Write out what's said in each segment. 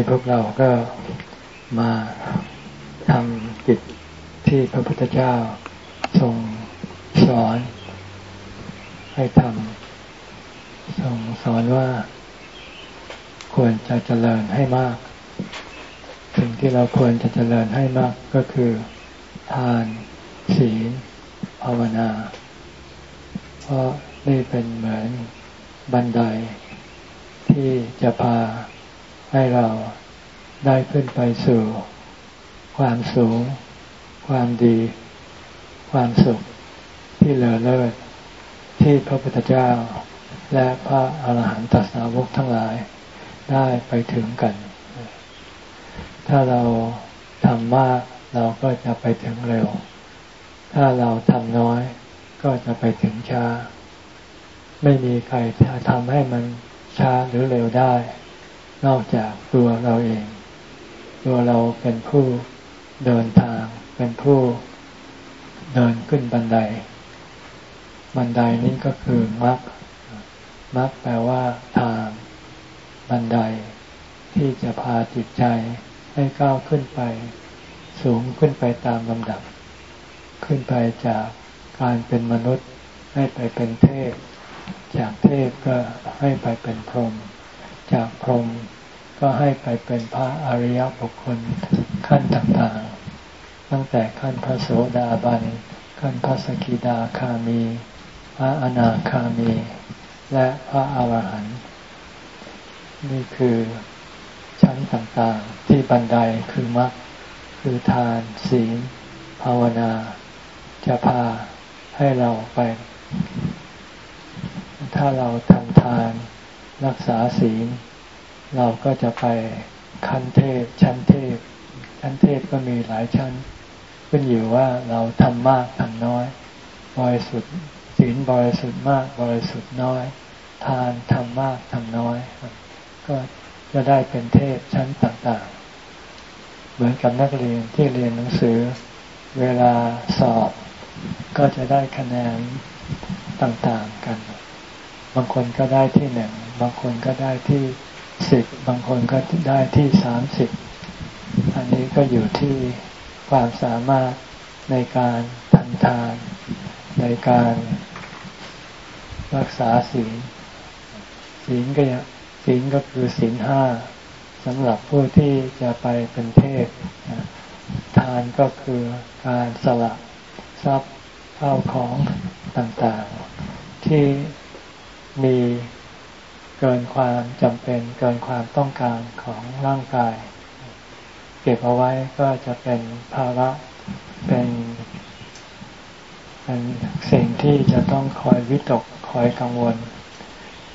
นี้พวกเราก็มาทำกิจที่พระพุทธเจ้าทรงสอนให้ทำทรงสอนว่าควรจะเจริญให้มาก สิ่งที่เราควรจะเจริญให้มากก็คือ ทาน ศีล ภาวนา เพราะนี่เป็นเหมือนบันไดที่จะพา ให้เราได้ขึ้นไปสู่ ความสูง ความดี ความสุขที่เลอเลิศที่พระพุทธเจ้า และพระอาหารหันตสาวกทั้งหลายได้ไปถึงกัน ถ้าเราทำมากเราก็จะไปถึงเร็ว ถ้าเราทำน้อยก็จะไปถึงช้า ไม่มีใครทำให้มันช้าหรือเร็วได้ นอกจากตัวเราเอง ตัวเราเป็นผู้เดินทาง เป็นผู้เดินขึ้นบันได บันไดนี้ก็คือมรรคมรรคแปลว่าทางบันได ที่จะพาจิตใจให้ก้าวขึ้นไป สูงขึ้นไปตามลำดับ ขึ้นไปจากการเป็นมนุษย์ให้ไปเป็นเทพ จากเทพก็ให้ไปเป็นพรหม จากพรหมก็ให้ไปเป็นพระอริยบุคคลขั้นต่างๆ ตั้งแต่ขั้นพระโสดาบัน ขั้นพระสกิดาคามี พระอนาคามี และพระอาหารหันต์นี่คือชั้นต่างๆที่บันไดคือมรรคคือทานศีล ภาวนา จะพาให้เราไป ถ้าเราทำทาน รักษาศีล เราก็จะไปขั้นเทพ ชั้นเทพ ชั้นเทพก็มีหลายชั้น ขึ้นอยู่ว่าเราทำมากทำน้อย บริสุทธิ์ศีลบริสุทธิ์มากบริสุทธิ์น้อย ทานทำมากทำน้อย ก็จะได้เป็นเทพชั้นต่างๆ เหมือนกับนักเรียนที่เรียนหนังสือ เวลาสอบ ก็จะได้คะแนนต่างๆกัน บางคนก็ได้ที่หนึ่งบางคนก็ได้ที่สิบบางคนก็ได้ที่สามสิบอันนี้ก็อยู่ที่ความสามารถในการทำทาน ในการรักษาศีลศีลก็ศีลก็คือศีลห้าสำหรับผู้ที่จะไปเป็นเทพทานก็คือการสละทรัพย์เข้าของต่างๆ ที่ มีเกินความจำเป็นเกินความต้องการของร่างกาย เก็บเอาไว้ก็จะเป็นภาระเป็นเป็นสิ่งที่จะต้องคอยวิตกคอยกังวล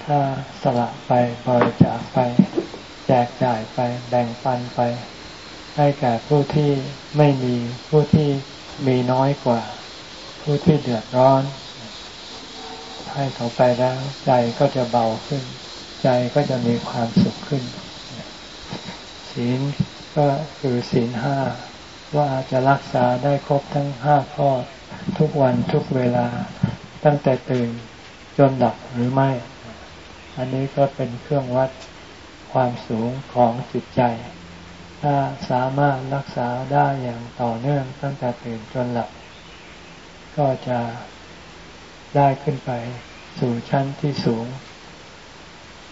ถ้าสละไปบริจาคไป แจกจ่ายไปแบ่งปันไป ให้แก่ผู้ที่ไม่มีผู้ที่มีน้อยกว่า ผู้ที่เดือดร้อน ให้เขาไปแล้ว ใจก็จะเบาขึ้น ใจก็จะมีความสุขขึ้น ศีลก็คือศีลห้าว่าจะรักษาได้ครบทั้งห้าข้อทุกวันทุกเวลาตั้งแต่ตื่นจนหลับหรือไม่ อันนี้ก็เป็นเครื่องวัดความสูงของจิตใจ ถ้าสามารถรักษาได้อย่างต่อเนื่องตั้งแต่ตื่นจนหลับ ก็จะได้ขึ้นไป สู่ชั้นที่สูง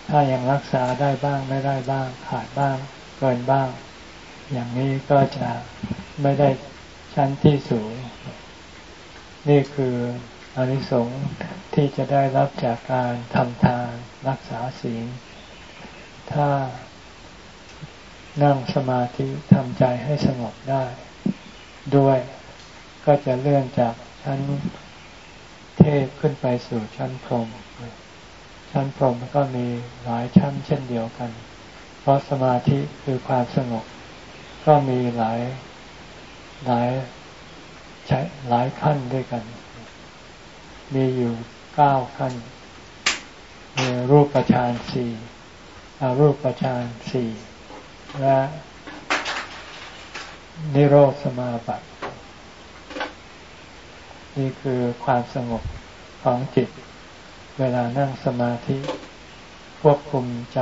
ถ้ายังรักษาได้บ้างไม่ได้บ้าง ขาดบ้าง เกินบ้าง อย่างนี้ก็จะไม่ได้ชั้นที่สูง นี่คืออนิสงส์ที่จะได้รับจากการทำทานรักษาศีล ถ้านั่งสมาธิทำใจให้สงบได้ ด้วยก็จะเลื่อนจากชั้น เทพขึ้นไปสู่ชั้นพรหมชั้นพรหมก็มีหลายชั้นเช่นเดียวกัน เพราะสมาธิคือความสงบ ก็มีหลายหลายใช้หลายขั้นด้วยกัน มีอยู่เก้าขั้น มีรูปฌานสี่อารูปฌานสี่และนิโรธสมาบัติ นี่คือความสงบของจิต เวลานั่งสมาธิ ควบคุมใจ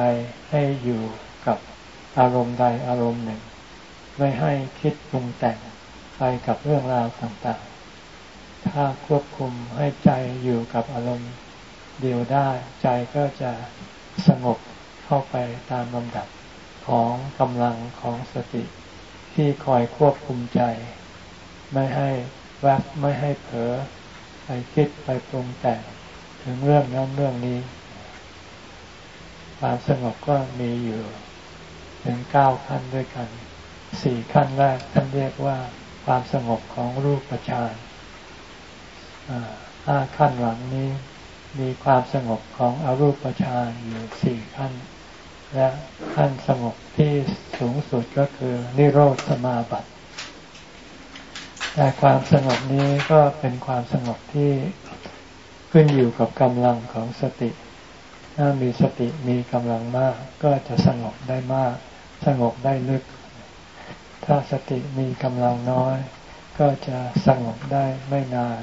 ให้อยู่กับอารมณ์ใดอารมณ์หนึ่ง ไม่ให้คิดปรุงแต่งไปกับเรื่องราวต่างๆ ถ้าควบคุมให้ใจอยู่กับอารมณ์เดียวได้ ใจก็จะสงบเข้าไปตามลำดับของกำลังของสติที่คอยควบคุมใจ ไม่ให้ แวบไม่ให้เผลอไปคิดไปปรุงแต่งถึงเรื่องนั้นเรื่องนี้ ความสงบก็มีอยู่ถึงเก้าขั้นด้วยกันสี่ขั้นแรกท่านเรียกว่าความสงบของรูปฌานห้าขั้นหลังนี้มีความสงบของอรูปฌานอยู่สี่ขั้น และขั้นสงบที่สูงสุดก็คือนิโรธสมาบัติ แต่ความสงบนี้ก็เป็นความสงบที่ขึ้นอยู่กับกำลังของสติ ถ้ามีสติมีกำลังมาก ก็จะสงบได้มาก สงบได้ลึก ถ้าสติมีกำลังน้อย ก็จะสงบได้ไม่นาน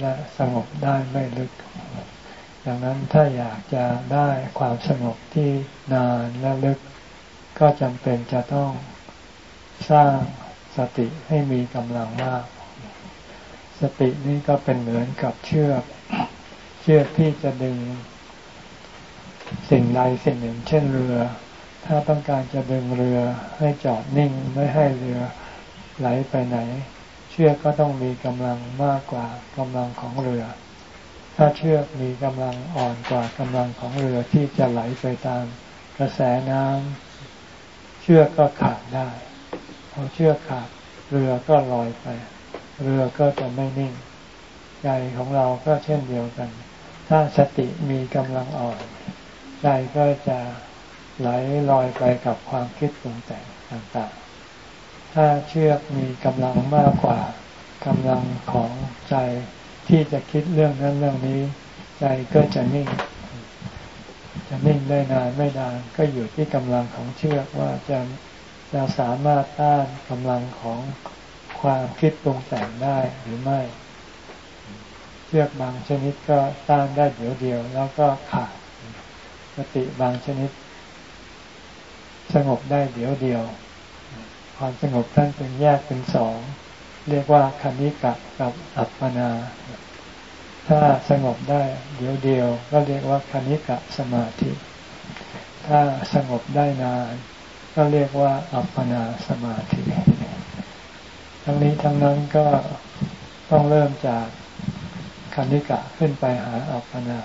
และสงบได้ไม่ลึก ดังนั้นถ้าอยากจะได้ความสงบที่นานและลึก ก็จำเป็นจะต้องสร้าง สติให้มีกำลังมาก สตินี้ก็เป็นเหมือนกับเชือก เชือกที่จะดึง สิ่งใดสิ่งหนึ่ง เช่นเรือ ถ้าต้องการจะดึงเรือให้จอดนิ่งไม่ให้เรือไหลไปไหน เชือกก็ต้องมีกำลังมากกว่ากำลังของเรือ ถ้าเชือกมีกำลังอ่อนกว่ากำลังของเรือที่จะไหลไปตามกระแสน้ำเชือกก็ขาดได้ พอเชือกขาดเรือก็ลอยไป เรือก็จะไม่นิ่ง ใจของเราก็เช่นเดียวกัน ถ้าสติมีกำลังอ่อน ใจก็จะไหลลอยไปกับความคิดปรุงแต่งต่างๆ ถ้าเชือกมีกำลังมากกว่ากำลังของใจที่จะคิดเรื่องนั้นเรื่องนี้ ใจก็จะนิ่ง จะนิ่งได้นานไม่นานก็อยู่ที่กำลังของเชือกว่าจะ จะสามารถต้านกำลังของความคิดปรุงแต่งได้หรือไม่ เชือกบางชนิดก็ต้านได้เดี๋ยวเดียว แล้วก็ขาดสติบางชนิด สงบได้เดี๋ยวเดียว ความสงบท่านเป็นแยกเป็นสอง เรียกว่าคณิกะกับอัปปนา ถ้าสงบได้เดี๋ยวเดียว ก็เรียกว่าคณิกะสมาธิ ถ้าสงบได้นาน ก็เรียกว่าอัปปนาสมาธิ ทั้งนี้ทั้งนั้นก็ต้องเริ่มจากคณิกะขึ้นไปหาอัปปนา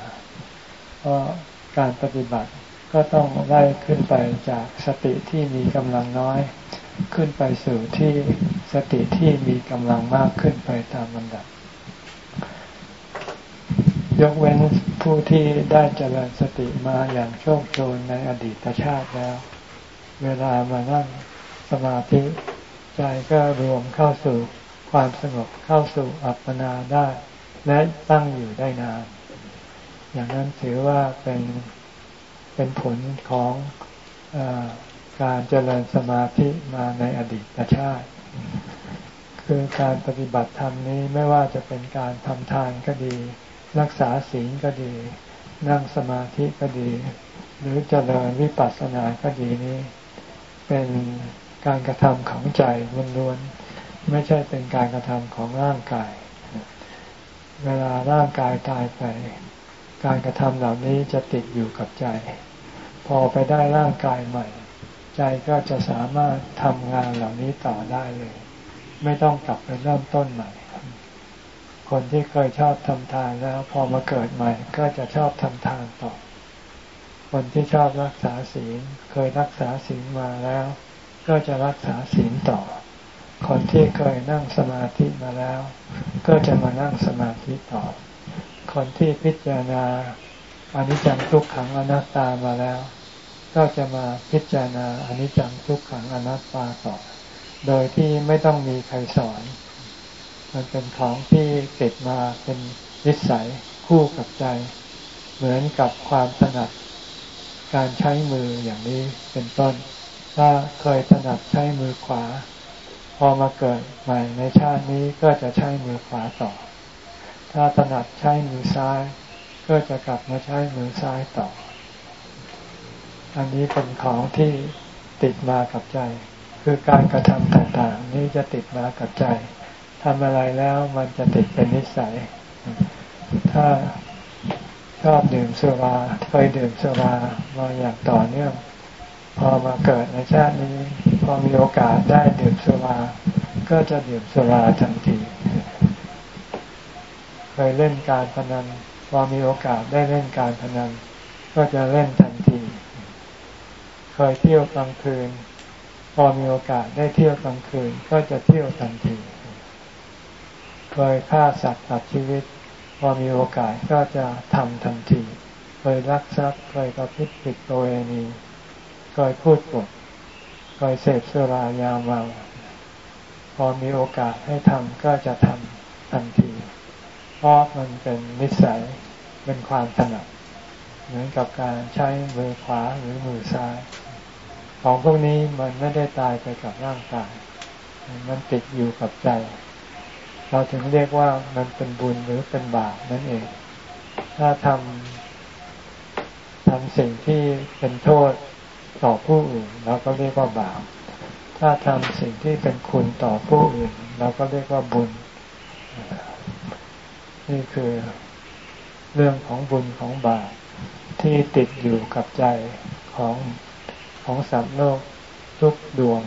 เพราะการปฏิบัติก็ต้องไล่ขึ้นไปจากสติที่มีกำลังน้อย ขึ้นไปสู่ที่สติที่มีกำลังมากขึ้นไปตามลำดับ ยกเว้นผู้ที่ได้เจริญสติมาอย่างโชคโชนในอดีตชาติแล้ว เวลามานั่งสมาธิ ใจก็รวมเข้าสู่ความสงบเข้าสู่อัปปนาได้ และตั้งอยู่ได้นาน อย่างนั้นถือว่าเป็นเป็นผลของอการเจริญสมาธิมาในอดีตชาติ คือการปฏิบัติธรรมนี้ไม่ว่าจะเป็นการทำทานก็ดี รักษาศีลก็ดี นั่งสมาธิก็ดี หรือเจริญวิปัสสนาก็ดีนี้ เป็นการกระทำของใจล้วนๆไม่ใช่เป็นการกระทำของร่างกาย เวลาร่างกายตายไป การกระทำเหล่านี้จะติดอยู่กับใจ พอไปได้ร่างกายใหม่ ใจก็จะสามารถทำงานเหล่านี้ต่อได้เลย ไม่ต้องกลับไปเริ่มต้นใหม่ คนที่เคยชอบทำทานแล้ว พอมาเกิดใหม่ ก็จะชอบทำทานต่อ คนที่ชอบรักษาศีลเคยรักษาศีลมาแล้ว ก็จะรักษาศีลต่อ คนที่เคยนั่งสมาธิมาแล้ว ก็จะมานั่งสมาธิต่อ คนที่พิจารณาอนิจจังทุกขังอนัตตามาแล้ว ก็จะมาพิจารณาอนิจจังทุกขังอนัตตาต่อ โดยที่ไม่ต้องมีใครสอน มันเป็นของที่ติดมาเป็นนิสัยคู่กับใจ เหมือนกับความถนัด การใช้มืออย่างนี้เป็นต้น ถ้าเคยถนัดใช้มือขวา พอมาเกิดใหม่ในชาตินี้ก็จะใช้มือขวาต่อ ถ้าถนัดใช้มือซ้าย ก็จะกลับมาใช้มือซ้ายต่อ อันนี้เป็นของที่ติดมากับใจ คือการกระทำต่างๆ นี้จะติดมากับใจทำอะไรแล้วมันจะติดเป็นนิสัย ถ้า อบดื่มสุราเคยดื่มสุรามาอย่างต่อเนื่องพอมาเกิดในชาตินี้ พอมีโอกาสได้ดื่มสุราก็จะดื่มสุราทันทีเคยเล่นการพนันพอมีโอกาสได้เล่นการพนันก็จะเล่นทันที เคยเที่ยวกลางคืน พอมีโอกาสได้เที่ยวกลางคืน ก็จะเที่ยวทันที เคยฆ่าสัตว์ตัดชีวิต พอมีโอกาสก็จะทำทันทีเคยรักทรัพย์เคยประพฤติผิดโดยนีเคยพูดปดเคยเสพสุรายาเมาพอมีโอกาสให้ทำก็จะทำทันที เพราะมันเป็นนิสัยเป็นความถนัดเหมือนกับการใช้มือขวาหรือมือซ้าย ของพวกนี้มันไม่ได้ตายไปกับร่างกาย มันติดอยู่กับใจ เราถึงเรียกว่ามันเป็นบุญหรือเป็นบาปนั่นเอง ถ้าทำทำสิ่งที่เป็นโทษต่อผู้อื่นเราก็เรียกว่าบาป ถ้าทำสิ่งที่เป็นคุณต่อผู้อื่นเราก็เรียกว่าบุญ นี่คือเรื่องของบุญของบาปที่ติดอยู่กับใจของของสัตว์โลกทุกดวง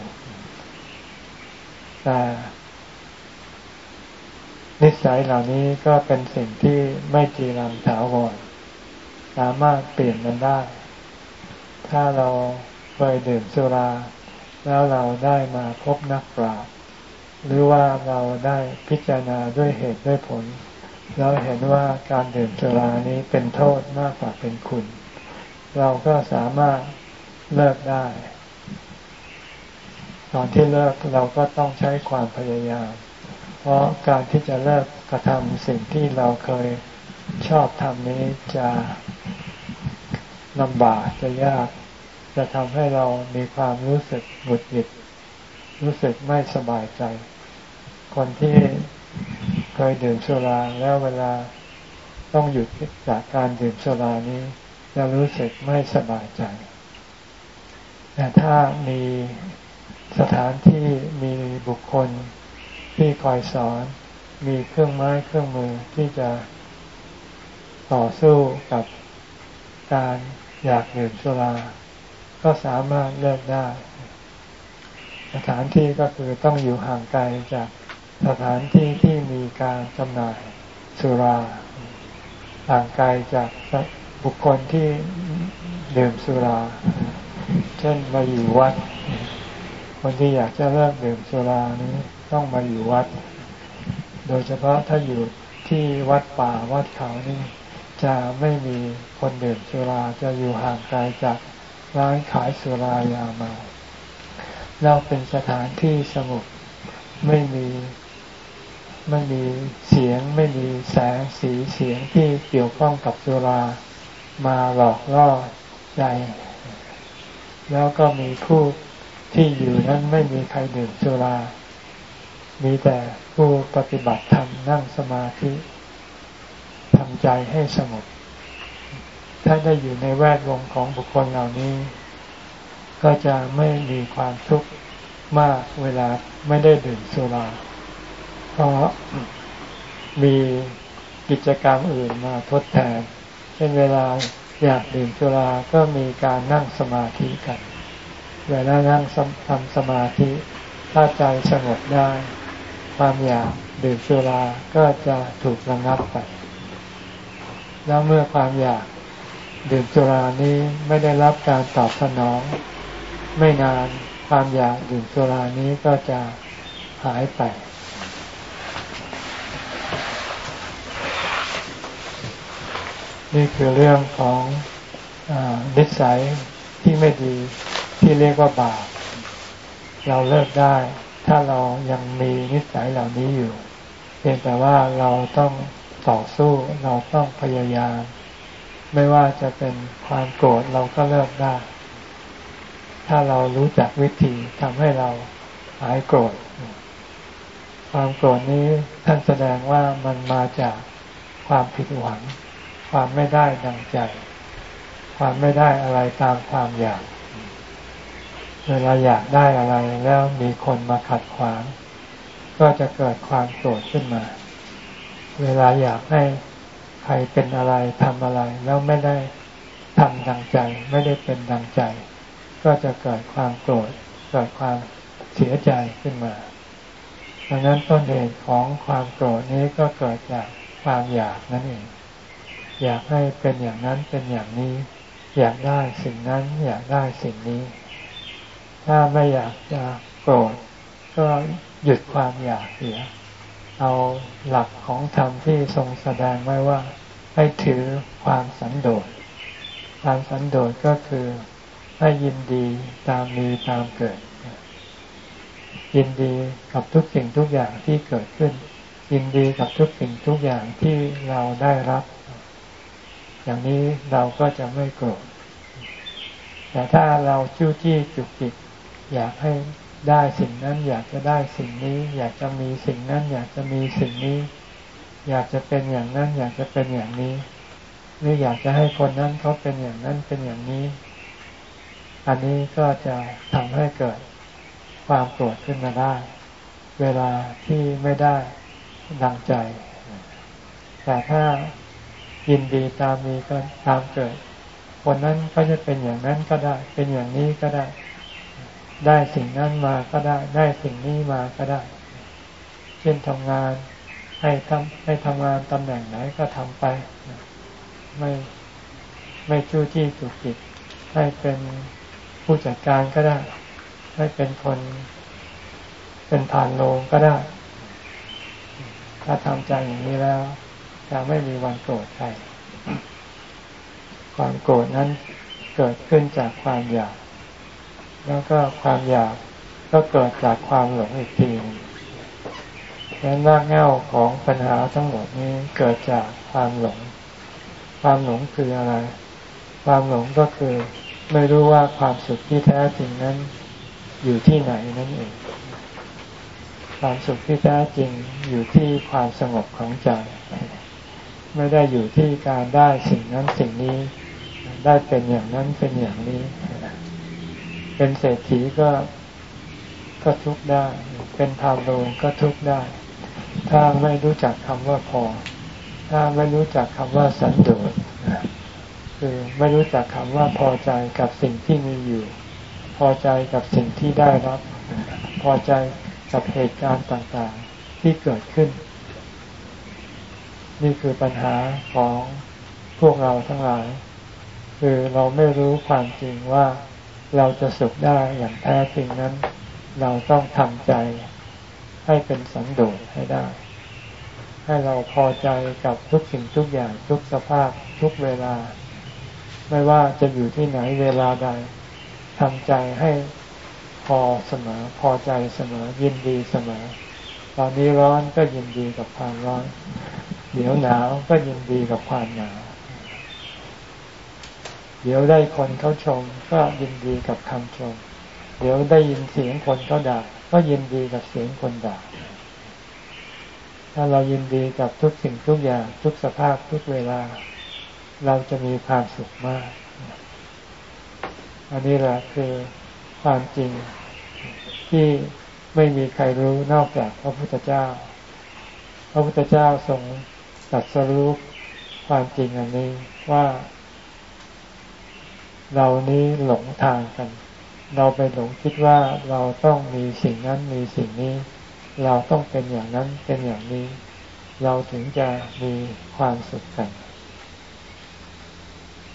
แต่ นิสัยเหล่านี้ก็เป็นสิ่งที่ไม่จีรังถาวรสามารถเปลี่ยนมันได้ ถ้าเราเคยดื่มสุรา แล้วเราได้มาพบนักปราชญ์หรือว่าเราได้พิจารณาด้วยเหตุด้วยผลเราเห็นว่าการดื่มสุรานี้เป็นโทษมากกว่าเป็นคุณ เราก็สามารถเลิกได้ตอนที่เลิกเราก็ต้องใช้ความพยายาม เพราะการที่จะเลิกกระทำสิ่งที่เราเคยชอบทำนี้จะลำบากจะยาก จะทำให้เรามีความรู้สึกหงุดหงิด รู้สึกไม่สบายใจ คนที่เคยดื่มสุราแล้วเวลาต้องหยุดจากการดื่มสุรานี้จะรู้สึกไม่สบายใจ แต่ถ้ามีสถานที่มีบุคคล ที่คอยสอนมีเครื่องไม้เครื่องมือที่จะต่อสู้กับการอยากดื่มสุรา ก็สามารถเลิกได้ สถานที่ก็คือต้องอยู่ห่างไกลจากสถานที่ที่มีการจำหน่ายสุรา ห่างไกลจากบุคคลที่ดื่มสุรา เช่นมาอยู่วัด คนที่อยากจะเลิกดื่มสุรานี้ ต้องมาอยู่วัด โดยเฉพาะถ้าอยู่ที่วัดป่าวัดเขานี่จะไม่มีคนเดื่มสุราจะอยู่ห่างไกลจากร้านขายสุรายาเมาเราเป็นสถานที่สงบไม่มีไม่มีเสียงไม่มีแสงสีเสียงที่เกี่ยวข้องกับสุรามาหลอกล่อใจ แล้วก็มีผู้ที่อยู่นั้นไม่มีใครดื่มสุรา มีแต่ผู้ปฏิบัติธรรมนั่งสมาธิทำใจให้สงบ ถ้าได้อยู่ในแวดวงของบุคคลเหล่านี้ ก็จะไม่มีความทุกข์มากเวลาไม่ได้ดื่มสุรา เพราะมีกิจกรรมอื่นมาทดแทน เช่นเวลาอยากดื่มสุราก็มีการนั่งสมาธิกัน เวลานั่งทำสมาธิ ถ้าใจสงบได้ ความอยากดื่มสุราก็จะถูกระงับไป แล้วเมื่อความอยากดื่มสุรานี้ไม่ได้รับการตอบสนอง ไม่นานความอยากดื่มสุรานี้ก็จะหายไป นี่คือเรื่องของอนิสัยที่ไม่ดีที่เรียกว่าบาปเราเลิกได้ ถ้าเรายังมีนิสัยเหล่านี้อยู่ เพียงแต่ว่าเราต้องต่อสู้เราต้องพยายาม ไม่ว่าจะเป็นความโกรธเราก็เลิกได้ ถ้าเรารู้จักวิธีทำให้เราหายโกรธ ความโกรธนี้ท่านแสดงว่ามันมาจากความผิดหวัง ความไม่ได้ดังใจ ความไม่ได้อะไรตามความอยาก เวลาอยากได้อะไรแล้วมีคนมาขัดขวาง ก็จะเกิดความโกรธขึ้นมา เวลาอยากให้ใครเป็นอะไรทำอะไร แล้วไม่ได้ทำดังใจ ไม่ได้เป็นดังใจ ก็จะเกิดความโกรธเกิดความเสียใจขึ้นมาดังนั้นต้นเหตุของความโกรธนี้ก็เกิดจากความอยากนั่นเอง อยากให้เป็นอย่างนั้นเป็นอย่างนี้ อยากได้สิ่งนั้นอยากได้สิ่งนี้ ถ้าไม่อยากจะโกรธก็หยุดความอยากเสีย เอาหลักของธรรมที่ทรงแสดงไว้ว่า ให้ถือความสันโดษ ความสันโดษก็คือให้ยินดีตามมีตามเกิด ยินดีกับทุกสิ่งทุกอย่างที่เกิดขึ้น ยินดีกับทุกสิ่งทุกอย่างที่เราได้รับ อย่างนี้เราก็จะไม่โกรธแต่ถ้าเราจู้จี้จุกจิก อยากให้ได้สิ่งนั้น อยากจะได้สิ่งนี้ อยากจะมีสิ่งนั้น อยากจะมีสิ่งนี้ อยากจะเป็นอย่างนั้น อยากจะเป็นอย่างนี้ หรืออยากจะให้คนนั้นเขาเป็นอย่างนั้นเป็นอย่างนี้ อันนี้ก็จะทำให้เกิดความโกรธขึ้นมาได้ เวลาที่ไม่ได้ดังใจ แต่ถ้ายินดีตามมีก็ตามเกิดคนนั้นก็จะเป็นอย่างนั้นก็ได้ เป็นอย่างนี้ก็ได้ ได้สิ่งนั้นมาก็ได้ ได้สิ่งนี้มาก็ได้ เช่นทำงานให้ทำให้ทำงานตำแหน่งไหนก็ทำไป ไม่ไม่จู้จี้จุกจิกให้เป็นผู้จัดการก็ได้ ให้เป็นคน เป็นผ่านโลงก็ได้ ถ้าทำใจอย่างนี้แล้วจะไม่มีวันโกรธใครความโกรธนั้นเกิดขึ้นจากความอยาก แล้วก็ความอยากก็เกิดจากความหลงอีกทีดังนั้นรากเหง้าของปัญหาทั้งหมดนี้เกิดจากความหลง ความหลงคืออะไร ความหลงก็คือไม่รู้ว่าความสุขที่แท้จริงนั้นอยู่ที่ไหนนั่นเอง ความสุขที่แท้จริงอยู่ที่ความสงบของใจ ไม่ได้อยู่ที่การได้สิ่งนั้นสิ่งนี้ ได้เป็นอย่างนั้นเป็นอย่างนี้ เป็นเศรษฐีก็ก็ทุกได้ เป็นทาวโลงก็ทุกได้ ถ้าไม่รู้จักคำว่าพอ ถ้าไม่รู้จักคำว่าสันโดษคือไม่รู้จักคำว่าพอใจกับสิ่งที่มีอยู่ พอใจกับสิ่งที่ได้รับ พอใจกับเหตุการณ์ต่างๆที่เกิดขึ้น นี่คือปัญหาของพวกเราทั้งหลาย คือเราไม่รู้ความจริงว่า เราจะสุขได้อย่างแท้จริงนั้น เราต้องทำใจให้เป็นสันโดษให้ได้ ให้เราพอใจกับทุกสิ่งทุกอย่างทุกสภาพทุกเวลา ไม่ว่าจะอยู่ที่ไหนเวลาใดทำใจให้พอเสมอพอใจเสมอยินดีเสมอ ตอนนี้ร้อนก็ยินดีกับความร้อน เดี๋ยวหนาวก็ยินดีกับความหนาว เดี๋ยวได้คนเขาชมก็ยินดีกับคำชม เดี๋ยวได้ยินเสียงคนเขาด่าก็ยินดีกับเสียงคนด่า ถ้าเรายินดีกับทุกสิ่งทุกอย่างทุกสภาพทุกเวลา เราจะมีความสุขมาก อันนี้แหละคือความจริงที่ไม่มีใครรู้นอกจากพระพุทธเจ้า พระพุทธเจ้าทรงตรัสรู้ความจริงอันนี้ว่า เรานี้หลงทางกัน เราไปหลงคิดว่าเราต้องมีสิ่งนั้นมีสิ่งนี้ เราต้องเป็นอย่างนั้นเป็นอย่างนี้ เราถึงจะมีความสุขกัน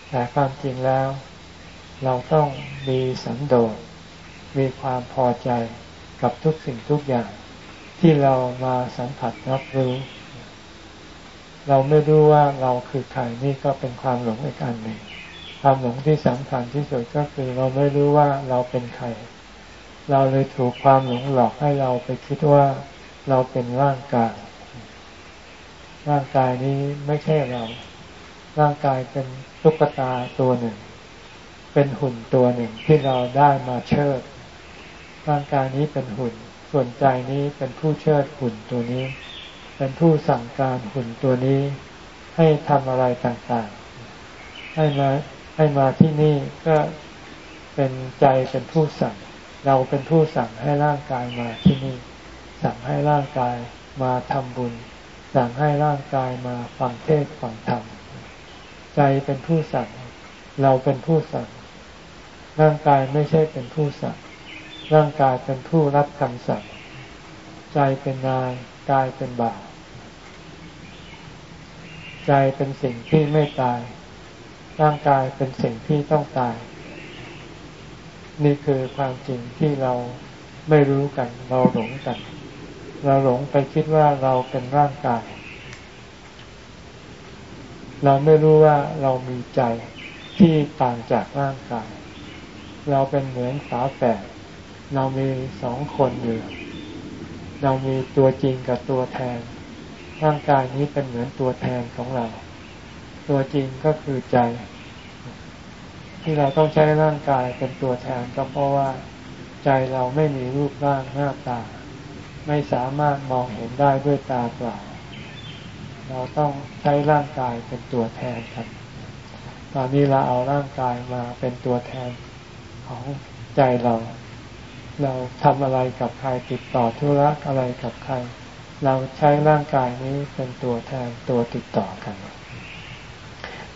แต่ความจริงแล้ว เราต้องมีสันโดษมีความพอใจกับทุกสิ่งทุกอย่างที่เรามาสัมผัสรับรู้ เราไม่รู้ว่าเราคือใครนี่ก็เป็นความหลงอีกอันหนึ่ง ความหลงที่สำคัญที่สุดก็คือเราไม่รู้ว่าเราเป็นใคร เราเลยถูกความหลงหลอกให้เราไปคิดว่าเราเป็นร่างกาย ร่างกายนี้ไม่ใช่เรา ร่างกายเป็นตุ๊กตาตัวหนึ่ง เป็นหุ่นตัวหนึ่งที่เราได้มาเชิด ร่างกายนี้เป็นหุ่น ส่วนใจนี้เป็นผู้เชิดหุ่นตัวนี้ เป็นผู้สั่งการหุ่นตัวนี้ ให้ทำอะไรต่างๆ ให้มา ให้มาที่นี่ก็เป็นใจเป็นผู้สั่ง เราเป็นผู้สั่งให้ร่างกายมาที่นี่ สั่งให้ร่างกายมาทำบุญ สั่งให้ร่างกายมาฟังเทศฟังธรรม ใจเป็นผู้สั่ง เราเป็นผู้สั่ง ร่างกายไม่ใช่เป็นผู้สั่ง ร่างกายเป็นผู้รับคำสั่ง ใจเป็นนายกายเป็นบ่าว ใจเป็นสิ่งที่ไม่ตาย ร่างกายเป็นสิ่งที่ต้องตาย นี่คือความจริงที่เราไม่รู้กัน เราหลงกัน เราหลงไปคิดว่าเราเป็นร่างกาย เราไม่รู้ว่าเรามีใจที่ต่างจากร่างกาย เราเป็นเหมือนฝาแฝดเรามีสองคนอยู่ เรามีตัวจริงกับตัวแทน ร่างกายนี้เป็นเหมือนตัวแทนของเรา ตัวจริงก็คือใจ ที่เราต้องใช้ร่างกายเป็นตัวแทนก็เพราะว่า ใจเราไม่มีรูปร่างหน้าตา ไม่สามารถมองเห็นได้ด้วยตาเปล่า เราต้องใช้ร่างกายเป็นตัวแทนครับ ตอนนี้เราเอาร่างกายมาเป็นตัวแทนของใจเรา เราทำอะไรกับใครติดต่อธุระอะไรกับใคร เราใช้ร่างกายนี้เป็นตัวแทนตัวติดต่อกัน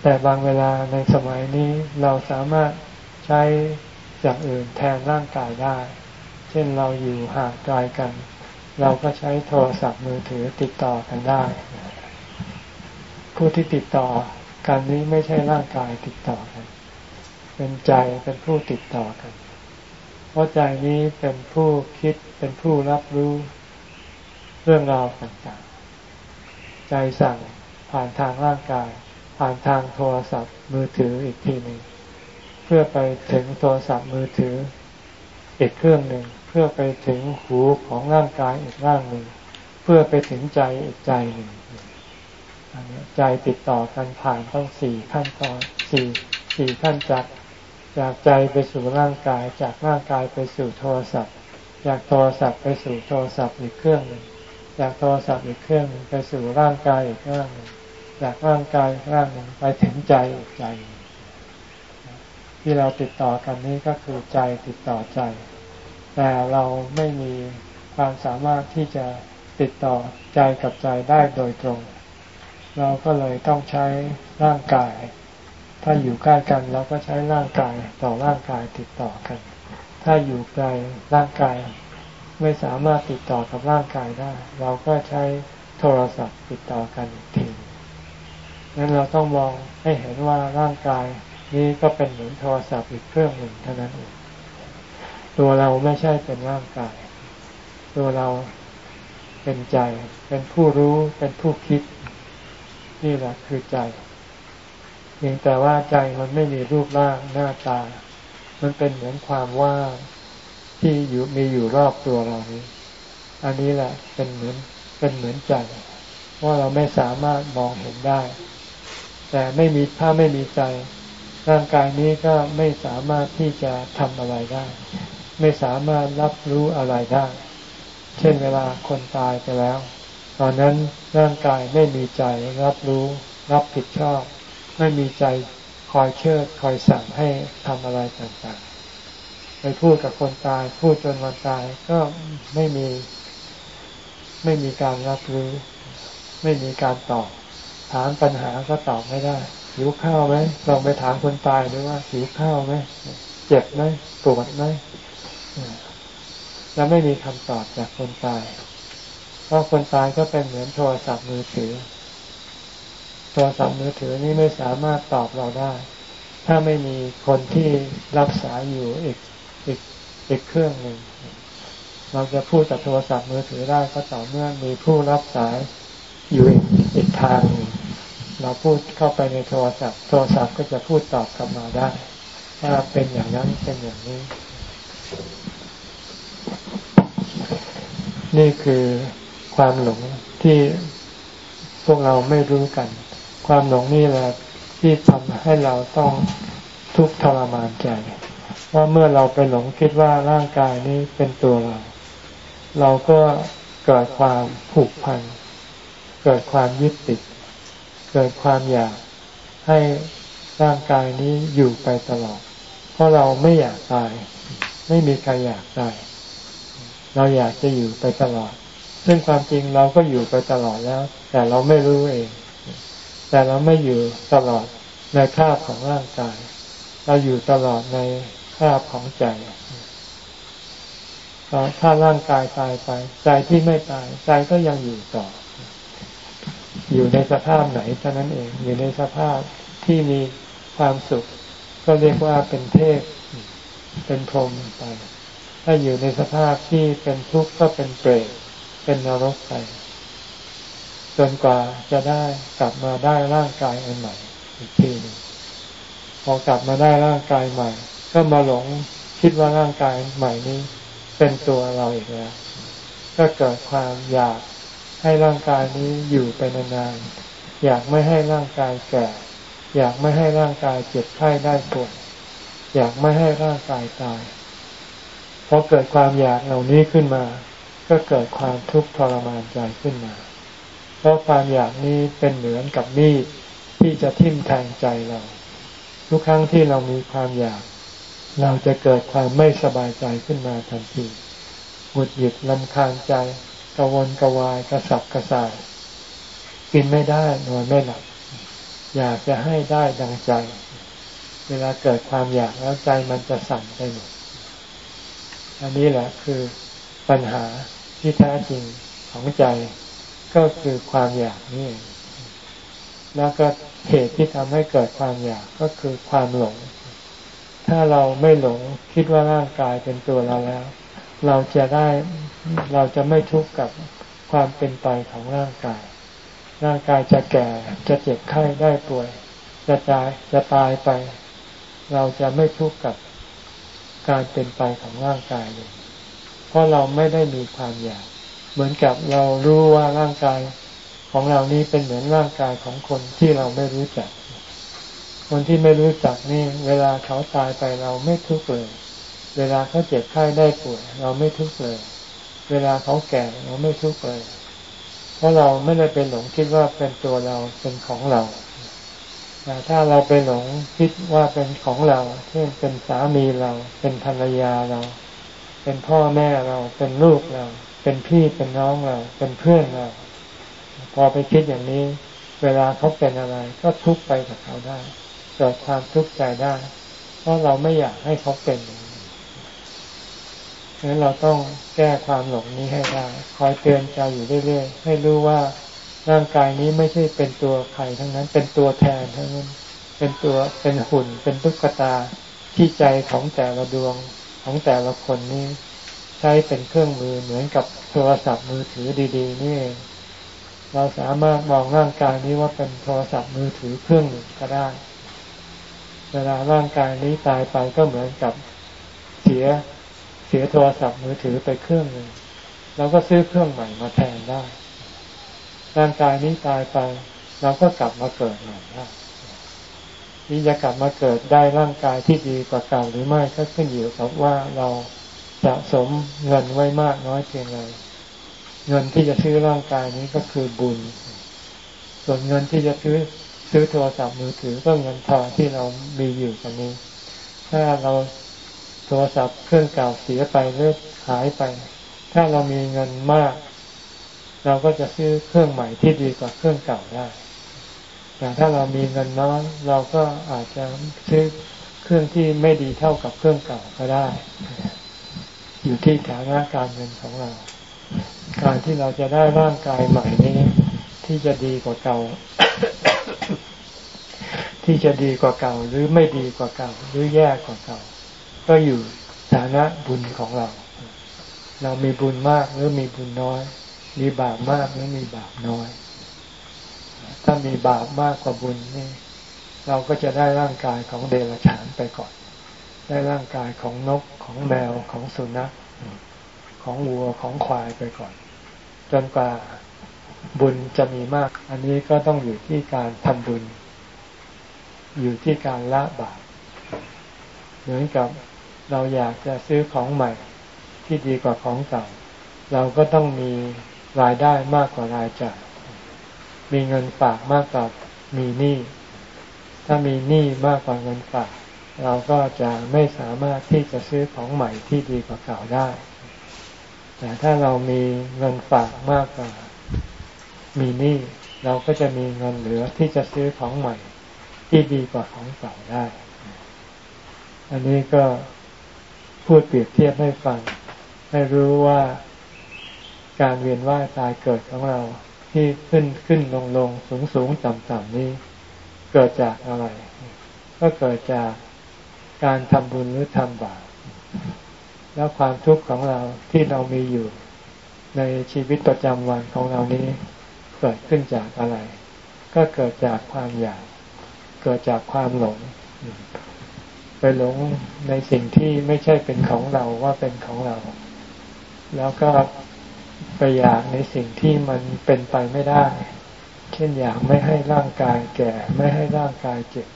แต่บางเวลาในสมัยนี้เราสามารถใช้อย่างอื่นแทนร่างกายได้ เช่นเราอยู่ห่างไกลกัน เราก็ใช้โทรศัพท์มือถือติดต่อกันได้ ผู้ที่ติดต่อกันนี้ไม่ใช่ร่างกายติดต่อกัน เป็นใจเป็นผู้ติดต่อกัน เพราะใจนี้เป็นผู้คิดเป็นผู้รับรู้เรื่องราวต่างๆ ใจสั่งผ่านทางร่างกาย ผ่านทางโทรศัพท์มือถืออีกทีหนึ่งเพื่อไปถึงโทรศัพท์มือถืออีกเครื่องหนึ่งเพื่อไปถึงหูของร่างกายอีกร่างหนึ่งเพื่อไปถึงใจอีกใจหนึ่งใจติดต่อกันผ่านต้องสี่ขั้นตอนสี่สี่ขั้นจากจากใจไปสู่ร่างกาย จากร่างกายไปสู่โทรศัพท์ จากโทรศัพท์ไปสู่โทรศัพท์อีกเครื่องหนึ่งจากโทรศัพท์อีกเครื่องหนึ่งไปสู่ร่างกายอีกร่างหนึ่ง จากร่างกายร่างหนึ่งไปถึงใจอีกใจ ที่เราติดต่อกันนี้ก็คือใจติดต่อใจ แต่เราไม่มีความสามารถที่จะติดต่อใจกับใจได้โดยตรง เราก็เลยต้องใช้ร่างกาย ถ้าอยู่ใกล้กันเราก็ใช้ร่างกายต่อร่างกายติดต่อกัน ถ้าอยู่ไกลร่างกายไม่สามารถติดต่อกับร่างกายได้ เราก็ใช้โทรศัพท์ติดต่อกันอีกที นั้นเราต้องมองให้เห็นว่าร่างกายนี้ก็เป็นเหมือนโทรศัพท์อีกเครื่องหนึ่งเท่านั้นเองตัวเราไม่ใช่เป็นร่างกาย ตัวเราเป็นใจ เป็นผู้รู้เป็นผู้คิด นี่แหละคือใจเพียงแต่ว่าใจมันไม่มีรูปร่างหน้าตา มันเป็นเหมือนความว่างที่อยู่มีอยู่รอบตัวเรานี้ อันนี้แหละเป็นเหมือนเป็นเหมือนใจว่าเราไม่สามารถมองเห็นได้ แต่ไม่มีถ้าไม่มีใจ ร่างกายนี้ก็ไม่สามารถที่จะทำอะไรได้ ไม่สามารถรับรู้อะไรได้ เช่นเวลาคนตายไปแล้ว ตอนนั้นร่างกายไม่มีใจรับรู้ รับผิดชอบ ไม่มีใจคอยเชิดคอยสั่งให้ทำอะไรต่างๆ ไปพูดกับคนตาย พูดจนวันตายก็ไม่มี ไม่มีการรับรู้ ไม่มีการตอบ ถามปัญหาก็ตอบไม่ได้หิวข้าวไหมลองไปถามคนตายดูว่าหิวข้าวไหมเจ็บไหมปวดไหมแล้วไม่มีคำตอบจากคนตาย เพราะคนตายก็เป็นเหมือนโทรศัพท์มือถือ โทรศัพท์มือถือนี่ไม่สามารถตอบเราได้ ถ้าไม่มีคนที่รับสายอยู่อีกอีกอีกเครื่องหนึ่งเราจะพูดจากโทรศัพท์มือถือได้ก็ต่อเมื่อมีผู้รับสาย อยู่อีกทางหนึ่งเราพูดเข้าไปในโทรศัพท์ โทรศัพท์ก็จะพูดตอบกลับมาได้ ว่าเป็นอย่างนั้นเป็นอย่างนี้ นี่คือความหลงที่พวกเราไม่รู้กัน ความหลงนี่แหละที่ทำให้เราต้องทุกข์ทรมานใจว่าเมื่อเราไปหลงคิดว่าร่างกายนี้เป็นตัวเรา เราก็เกิดความผูกพัน เกิดความยึดติด เกิดความอยากให้ร่างกายนี้อยู่ไปตลอด เพราะเราไม่อยากตาย ไม่มีใครอยากตาย เราอยากจะอยู่ไปตลอด ซึ่งความจริงเราก็อยู่ไปตลอดแล้ว แต่เราไม่รู้เอง แต่เราไม่อยู่ตลอดในคาบของร่างกาย เราอยู่ตลอดในคาบของใจถ้าร่างกายตายไป ใจที่ไม่ตาย ใจก็ยังอยู่ต่อ อยู่ในสภาพไหนเท่านั้นเองอยู่ในสภาพที่มีความสุข ก็เรียกว่าเป็นเทพเป็นพรหมไป ถ้าอยู่ในสภาพที่เป็นทุกข์ก็เป็นเปรตเป็นนรกไปจนกว่าจะได้กลับมาได้ร่างกายอันใหม่อีกทีหนึ่งพอกลับมาได้ร่างกายใหม่ ก็มาหลงคิดว่าร่างกายใหม่นี้ เป็นตัวเราอีกแล้ว ก็เกิดความอยาก ให้ร่างกายนี้อยู่ไปนานๆ อยากไม่ให้ร่างกายแก่ อยากไม่ให้ร่างกายเจ็บไข้ได้ปวดอยากไม่ให้ร่างกายตายพอเกิดความอยากเหล่านี้ขึ้นมา ก็เกิดความทุกข์ทรมานใจขึ้นมา เพราะความอยากนี้เป็นเหมือนกับมีดที่จะทิ่มแทงใจเรา ทุกครั้งที่เรามีความอยาก เราจะเกิดความไม่สบายใจขึ้นมาทันทีหงุดหงิดลำคาญใจ กวนกวายกระสับกระส่าย กินไม่ได้นอนไม่หลับ อยากจะให้ได้ดังใจ เวลาเกิดความอยากแล้วใจมันจะสั่นไปหมดอันนี้แหละคือปัญหาที่แท้จริงของใจก็คือความอยากนี่ แล้วก็เหตุที่ทำให้เกิดความอยากก็คือความหลง ถ้าเราไม่หลงคิดว่าร่างกายเป็นตัวเราแล้ว เราจะได้ เราจะไม่ทุกข์กับความเป็นไปของร่างกาย ร่างกายจะแก่จะเจ็บไข้ได้ป่วย จะตายจะตายไป เราจะไม่ทุกข์กับการเป็นไปของร่างกายเลย เพราะเราไม่ได้มีความอยาก เหมือนกับเรารู้ว่าร่างกายของเรานี้เป็นเหมือนร่างกายของคนที่เราไม่รู้จัก คนที่ไม่รู้จักนี่ เวลาเขาตายไปเราไม่ทุกข์เลย เวลาเขาเจ็บไข้ได้ป่วย เราไม่ทุกข์เลย เวลาเขาแก่เราไม่ทุกข์เลย เพราะเราไม่ได้เป็นหลงคิดว่าเป็นตัวเราเป็นของเราแต่ถ้าเราไปหลงคิดว่าเป็นของเราเช่นเป็นสามีเรา เป็นภรรยาเรา เป็นพ่อแม่เรา เป็นลูกเรา เป็นพี่เป็นน้องเรา เป็นเพื่อนเรา พอไปคิดอย่างนี้ เวลาเขาเป็นอะไร ก็ทุกข์ไปกับเขาได้เกิดความทุกข์ใจได้ เพราะเราไม่อยากให้เขาเป็นดัง นั้นเราต้องแก้ความหลงนี้ให้ได้ คอยเตือนใจอยู่เรื่อยๆ ให้รู้ว่าร่างกายนี้ไม่ใช่เป็นตัวใครทั้งนั้น เป็นตัวแทนทั้งนั้น เป็นตัว เป็นหุ่น เป็นตุ๊กตาที่ใจของแต่ละดวงของแต่ละคนนี้ ใช้เป็นเครื่องมือเหมือนกับโทรศัพท์มือถือดีๆ นี่เองเราสามารถมองร่างกายนี้ว่าเป็นโทรศัพท์มือถือเครื่องหนึ่งก็ได้ เวลาร่างกายนี้ตายไปก็เหมือนกับเสีย เสียโทรศัพท์มือถือไปเครื่องหนึ่งเราก็ซื้อเครื่องใหม่มาแทนได้ ร่างกายนี้ตายไป เราก็กลับมาเกิดใหม่ได้นี่จะกลับมาเกิดได้ร่างกายที่ดีกว่าเก่าหรือไม่ก็ขึ้นอยู่กับว่าเราสะสมเงินไว้มากน้อยเพียงไรเงินที่จะซื้อร่างกายนี้ก็คือบุญ ส่วนเงินที่จะซื้อซื้อโทรศัพท์มือถือก็เงินทองที่เรามีอยู่ตอนนี้ ถ้าเรา โทรศัพท์เครื่องเก่าเสียไปหรือหายไป ถ้าเรามีเงินมาก เราก็จะซื้อเครื่องใหม่ที่ดีกว่าเครื่องเก่าได้ แต่ถ้าเรามีเงินน้อยเราก็อาจจะซื้อเครื่องที่ไม่ดีเท่ากับเครื่องเก่าก็ได้ อยู่ที่ฐานะการเงินของเรา การที่เราจะได้ร่างกายใหม่นี้ ที่จะดีกว่าเก่าที่จะดีกว่าเก่าหรือไม่ดีกว่าเก่าหรือแย่กว่าเก่า ก็อยู่ฐานะบุญของเรา เรามีบุญมากหรือมีบุญน้อย มีบาปมากหรือมีบาปน้อย ถ้ามีบาปมากกว่าบุญนี่ เราก็จะได้ร่างกายของเดรัจฉานไปก่อน ได้ร่างกายของนกของแมวของสุนัขของวัวของควายไปก่อน จนกว่าบุญจะมีมาก อันนี้ก็ต้องอยู่ที่การทำบุญ อยู่ที่การละบาปเหมือนกับ เราอยากจะซื้อของใหม่ที่ดีกว่าของเก่า เราก็ต้องมีรายได้มากกว่ารายจ่ายมีเงินฝากมากกว่ามีหนี้ถ้ามีหนี้มากกว่าเงินฝาก เราก็จะไม่สามารถที่จะซื้อของใหม่ที่ดีกว่าเก่าได้ แต่ถ้าเรามีเงินฝากมากกว่า มีหนี้เราก็จะมีเงินเหลือที่จะซื้อของใหม่ที่ดีกว่าของเก่าได้ อันนี้ก็ พูดเปรียบเทียบให้ฟัง ให้รู้ว่าการเวียนว่ายตายเกิดของเราที่ขึ้นขึ้นลงลงสูงสูงต่ำต่ำนี้ เกิดจากอะไร ก็เกิดจากการทำบุญหรือทำบาปแล้วความทุกข์ของเราที่เรามีอยู่ในชีวิตประจำวันของเรานี้ เกิดขึ้นจากอะไร ก็เกิดจากความอยาก เกิดจากความหลง ไปหลงในสิ่งที่ไม่ใช่เป็นของเราว่าเป็นของเรา แล้วก็ไปอยากในสิ่งที่มันเป็นไปไม่ได้ เช่นอยากไม่ให้ร่างกายแก่ ไม่ให้ร่างกายเจ็บ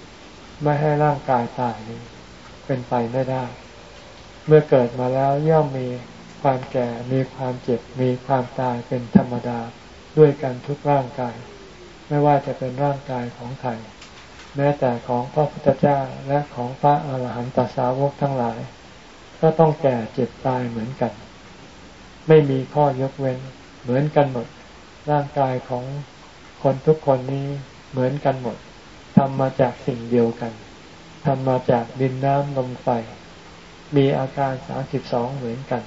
ไม่ให้ร่างกายตายนี่เป็นไปไม่ได้ เมื่อเกิดมาแล้วย่อมมีความแก่ มีความเจ็บ มีความตายเป็นธรรมดาด้วยกันทุกร่างกาย ไม่ว่าจะเป็นร่างกายของใคร แม้แต่ของพระพุทธเจ้าและของพระอาหารหันตสาวกทั้งหลาย ก็ต้องแก่เจ็บตายเหมือนกัน ไม่มีข้อยกเว้น เหมือนกันหมด ร่างกายของคนทุกคนนี้เหมือนกันหมดทำมาจากสิ่งเดียวกันทำมาจากดินน้ำลมไฟ มีอาการสามสิบสองเหมือนกัน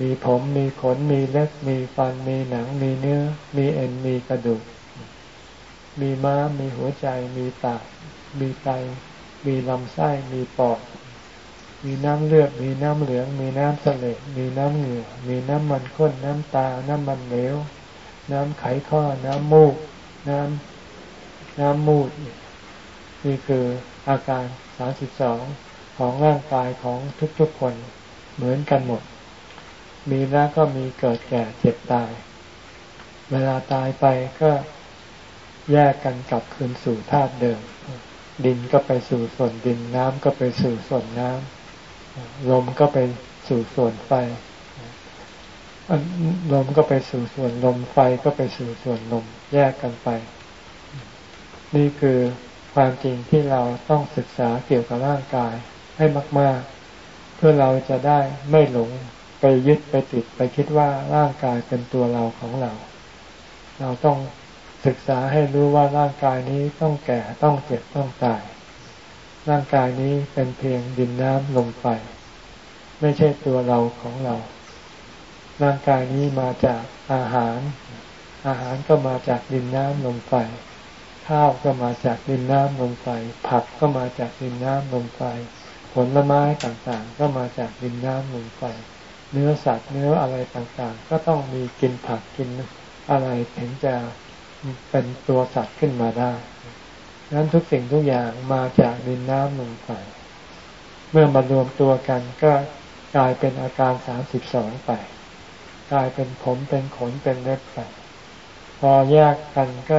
มีผมมีขนมีเล็บมีฟันมีหนังมีเนื้อ มีเอ็นมีกระดูก มีม้ามีหัวใจ มีตับมีไต มีลำไส้ มีปอด มีน้ำเลือด มีน้ำเหลือง มีน้ำเสลดมีน้ำเหงื่อ มีน้ำมันข้น น้ำตา น้ำมันเหลว น้ำไขข้อ น้ำมูก น้ำน้ำมูด นี่คืออาการสาสิบสองของร่างกายของทุกๆคนเหมือนกันหมด มีแล้วก็มีเกิดแก่เจ็บตาย เวลาตายไปก็ แยกกันกลับคืนสู่ธาตุเดิม ดินก็ไปสู่ส่วนดินน้ำก็ไปสู่ส่วนน้ำลมก็ไปสู่ส่วนไฟลมก็ไปสู่ส่วนลมไฟก็ไปสู่ส่วนลมแยกกันไป นี่คือความจริงที่เราต้องศึกษาเกี่ยวกับร่างกายให้มาก ๆ เพื่อเราจะได้ไม่หลงไปยึดไปติดไปคิดว่าร่างกายเป็นตัวเราของเรา เราต้อง ศึกษาให้รู้ว่าร่างกายนี้ต้องแก่ต้องเจ็บต้องตาย ร่างกายนี้เป็นเพียงดินน้ำลมไฟไม่ใช่ตัวเราของเรา ร่างกายนี้มาจากอาหาร อาหารก็มาจากดินน้ำลมไฟข้าวก็มาจากดินน้ำลมไฟผักก็มาจากดินน้ำลมไฟผลไม้ต่างๆ ก็มาจากดินน้ำลมไฟเนื้อสัตว์เนื้ออะไรต่างๆ ก็ต้องมีกินผักกินอะไรถึงจะ เป็นตัวสัตว์ขึ้นมาได้นั้นทุกสิ่งทุกอย่างมาจากดินน้ำลมไฟเมื่อมารวมตัวกันก็กลายเป็นอาการสามสิบสองไป กลายเป็นผมเป็นขนเป็นเล็บไป พอแยกกันก็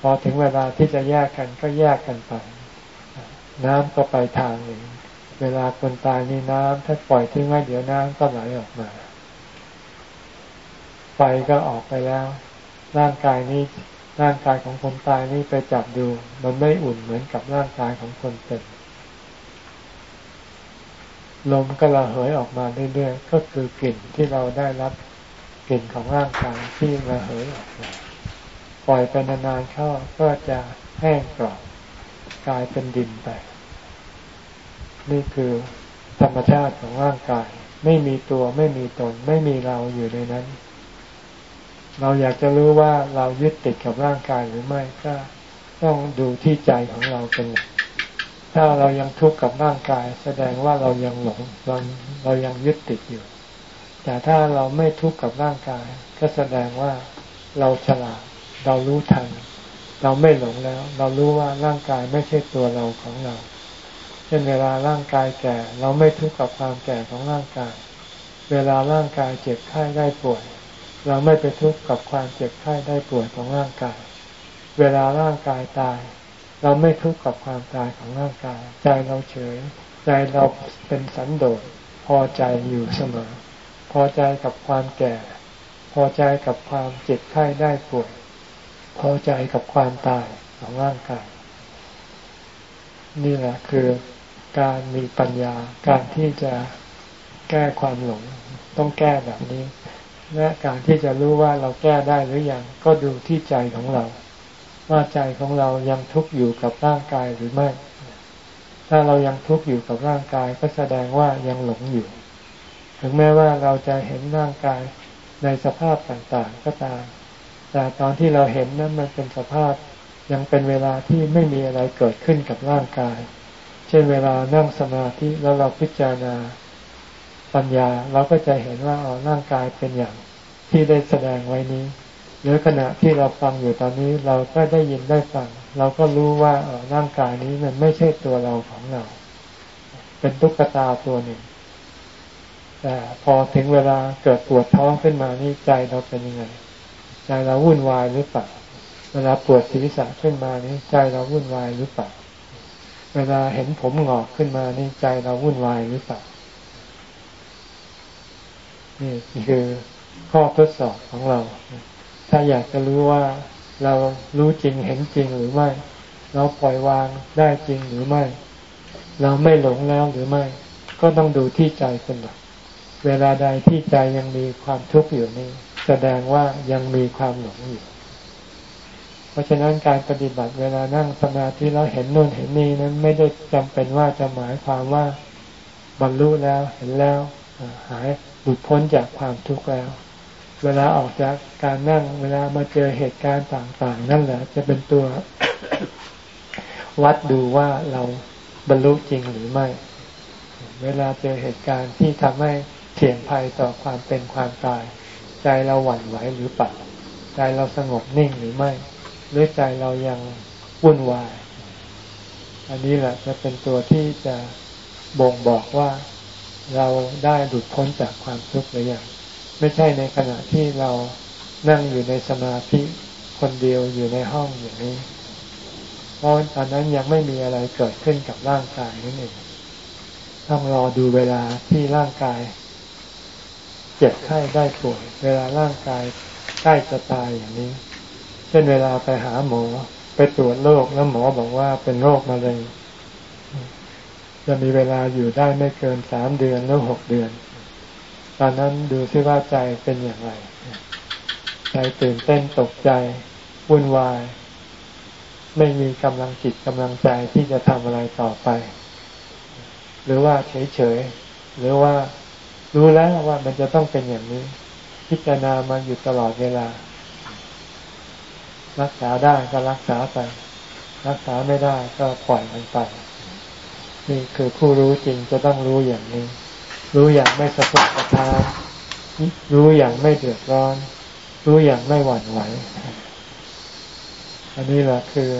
พอถึงเวลาที่จะแยกกันก็แยกกันไป น้ำก็ไปทางหนึ่ง เวลาคนตายนี่น้ำถ้าปล่อยทิ้งไว้เดี๋ยวน้ำก็ไหลออกมา ไฟก็ออกไปแล้ว ร่างกายนี้ร่างกายของคนตายนี่ไปจับดู มันไม่อุ่นเหมือนกับร่างกายของคนเป็นลมก็ระเหยออกมาเรื่อยๆก็คือกลิ่นที่เราได้รับกลิ่นของร่างกายที่ระเหยออกมาปล่อยไปนานๆเข้าก็จะแห้งกรอบกลายเป็นดินไป นี่คือธรรมชาติของร่างกาย ไม่มีตัวไม่มีตน ไม่มีเราอยู่ในนั้น เราอยากจะรู้ว่าเรายึดติดกับร่างกายหรือไม่ก็ต้องดูที่ใจของเราเป็นหลักถ้าเรายังทุกข์กับร่างกาย แสดงว่าเรายังหลงเราเรายังยึดติดอยู่ แต่ถ้าเราไม่ทุกข์กับร่างกาย ก็แสดงว่าเราฉลาดเรารู้ทันเราไม่หลงแล้ว เรารู้ว่าร่างกายไม่ใช่ตัวเราของเราเช่นเวลาร่างกายแก่ เราไม่ทุกข์กับความแก่ของร่างกาย เวลาร่างกายเจ็บไข้ได้ป่วย เราไม่ไปทุกข์กับความเจ็บไข้ได้ป่วยของร่างกาย เวลาร่างกายตาย เราไม่ทุกข์กับความตายของร่างกาย ใจเราเฉย ใจเราเป็นสันโดษพอใจอยู่เสมอ พอใจกับความแก่ พอใจกับความเจ็บไข้ได้ป่วย พอใจกับความตายของร่างกาย นี่แหละคือการมีปัญญาการที่จะแก้ความหลง ต้องแก้แบบนี้ และการที่จะรู้ว่าเราแก้ได้หรืออยังก็ดูที่ใจของเรา ว่าใจของเรายังทุกข์อยู่กับร่างกายหรือไม่ ถ้าเรายังทุกข์อยู่กับร่างกายก็แสดงว่ายังหลงอยู่ ถึงแม้ว่าเราจะเห็นร่างกายในสภาพต่างๆก็ตาม แต่ตอนที่เราเห็นนั้นมันเป็นสภาพยังเป็นเวลาที่ไม่มีอะไรเกิดขึ้นกับร่างกาย เช่นเวลานั่งสมาธิแล้วเราพิจารณา ปัญญาเราก็จะเห็นว่าอ๋อร่างกายเป็นอย่างที่ได้แสดงไว้นี้หรือขณะที่เราฟังอยู่ตอนนี้เราก็ได้ยินได้ฟัง เราก็รู้ว่าอ๋อร่างกายนี้มันไม่ใช่ตัวเราของเรา เป็นตุ๊กตาตัวหนึ่ง แต่พอถึงเวลาเกิดปวดท้องขึ้นมานี่ใจเราเป็นยังไง ใจเราวุ่นวายหรือเปล่าเวลาปวดศีรษะขึ้นมานี่ใจเราวุ่นวายหรือเปล่าเวลาเห็นผมหงอกขึ้นมานี่ใจเราวุ่นวายหรือเปล่า นี่คือข้อทดสอบของเรา ถ้าอยากจะรู้ว่าเรารู้จริงเห็นจริงหรือไม่ เราปล่อยวางได้จริงหรือไม่ เราไม่หลงแล้วหรือไม่ ก็ต้องดูที่ใจเป็นหลักเวลาใดที่ใจยังมีความทุกข์อยู่นี่แสดงว่ายังมีความหลงอยู่ เพราะฉะนั้นการปฏิบัติเวลานั่งสมาธิแล้วเห็นนู่นเห็นนี่นั้นไม่ได้จำเป็นว่าจะหมายความว่าบรรลุแล้วเห็นแล้วหาย ลุดพ้นจากความทุกข์แล้ว เวลาออกจากการนั่ง เวลามาเจอเหตุการณ์ต่าง ๆ นั่นแหละ จะเป็นตัว วัดดูว่าเราบรรลุจริงหรือไม่ เวลาเจอเหตุการณ์ที่ทำให้เสี่ยงภัยต่อความเป็นความตาย ใจเราหวั่นไหวหรือเปล่าใจเราสงบนิ่งหรือไม่ หรือใจเรายังวุ่นวาย อันนี้แหละจะเป็นตัวที่จะบ่งบอกว่า เราได้หลุดพ้นจากความทุกข์หรือยังไม่ใช่ในขณะที่เรานั่งอยู่ในสมาธิคนเดียวอยู่ในห้องอย่างนี้ เพราะตอนนั้นยังไม่มีอะไรเกิดขึ้นกับร่างกายนั่นเองต้องรอดูเวลาที่ร่างกาย เจ็บไข้ได้ป่วย เวลาร่างกายใกล้จะตายอย่างนี้ เช่นเวลาไปหาหมอไปตรวจโรคแล้วหมอบอกว่าเป็นโรคมะเร็ง จะมีเวลาอยู่ได้ไม่เกินสามเดือนหรือหกเดือน ตอนนั้นดูซิว่าใจเป็นอย่างไร ใจตื่นเต้นตกใจวุ่นวาย ไม่มีกำลังจิตกำลังใจที่จะทำอะไรต่อไป หรือว่าเฉยๆหรือว่ารู้แล้วว่ามันจะต้องเป็นอย่างนี้ พิจารณามาอยู่ตลอดเวลา รักษาได้ก็รักษาไป รักษาไม่ได้ก็ปล่อยมันไป นี่คือผู้รู้จริงจะต้องรู้อย่างนี้ รู้อย่างไม่สะทกสะท้านรู้อย่างไม่เดือดร้อน รู้อย่างไม่หวั่นไหว อันนี้แหละคือ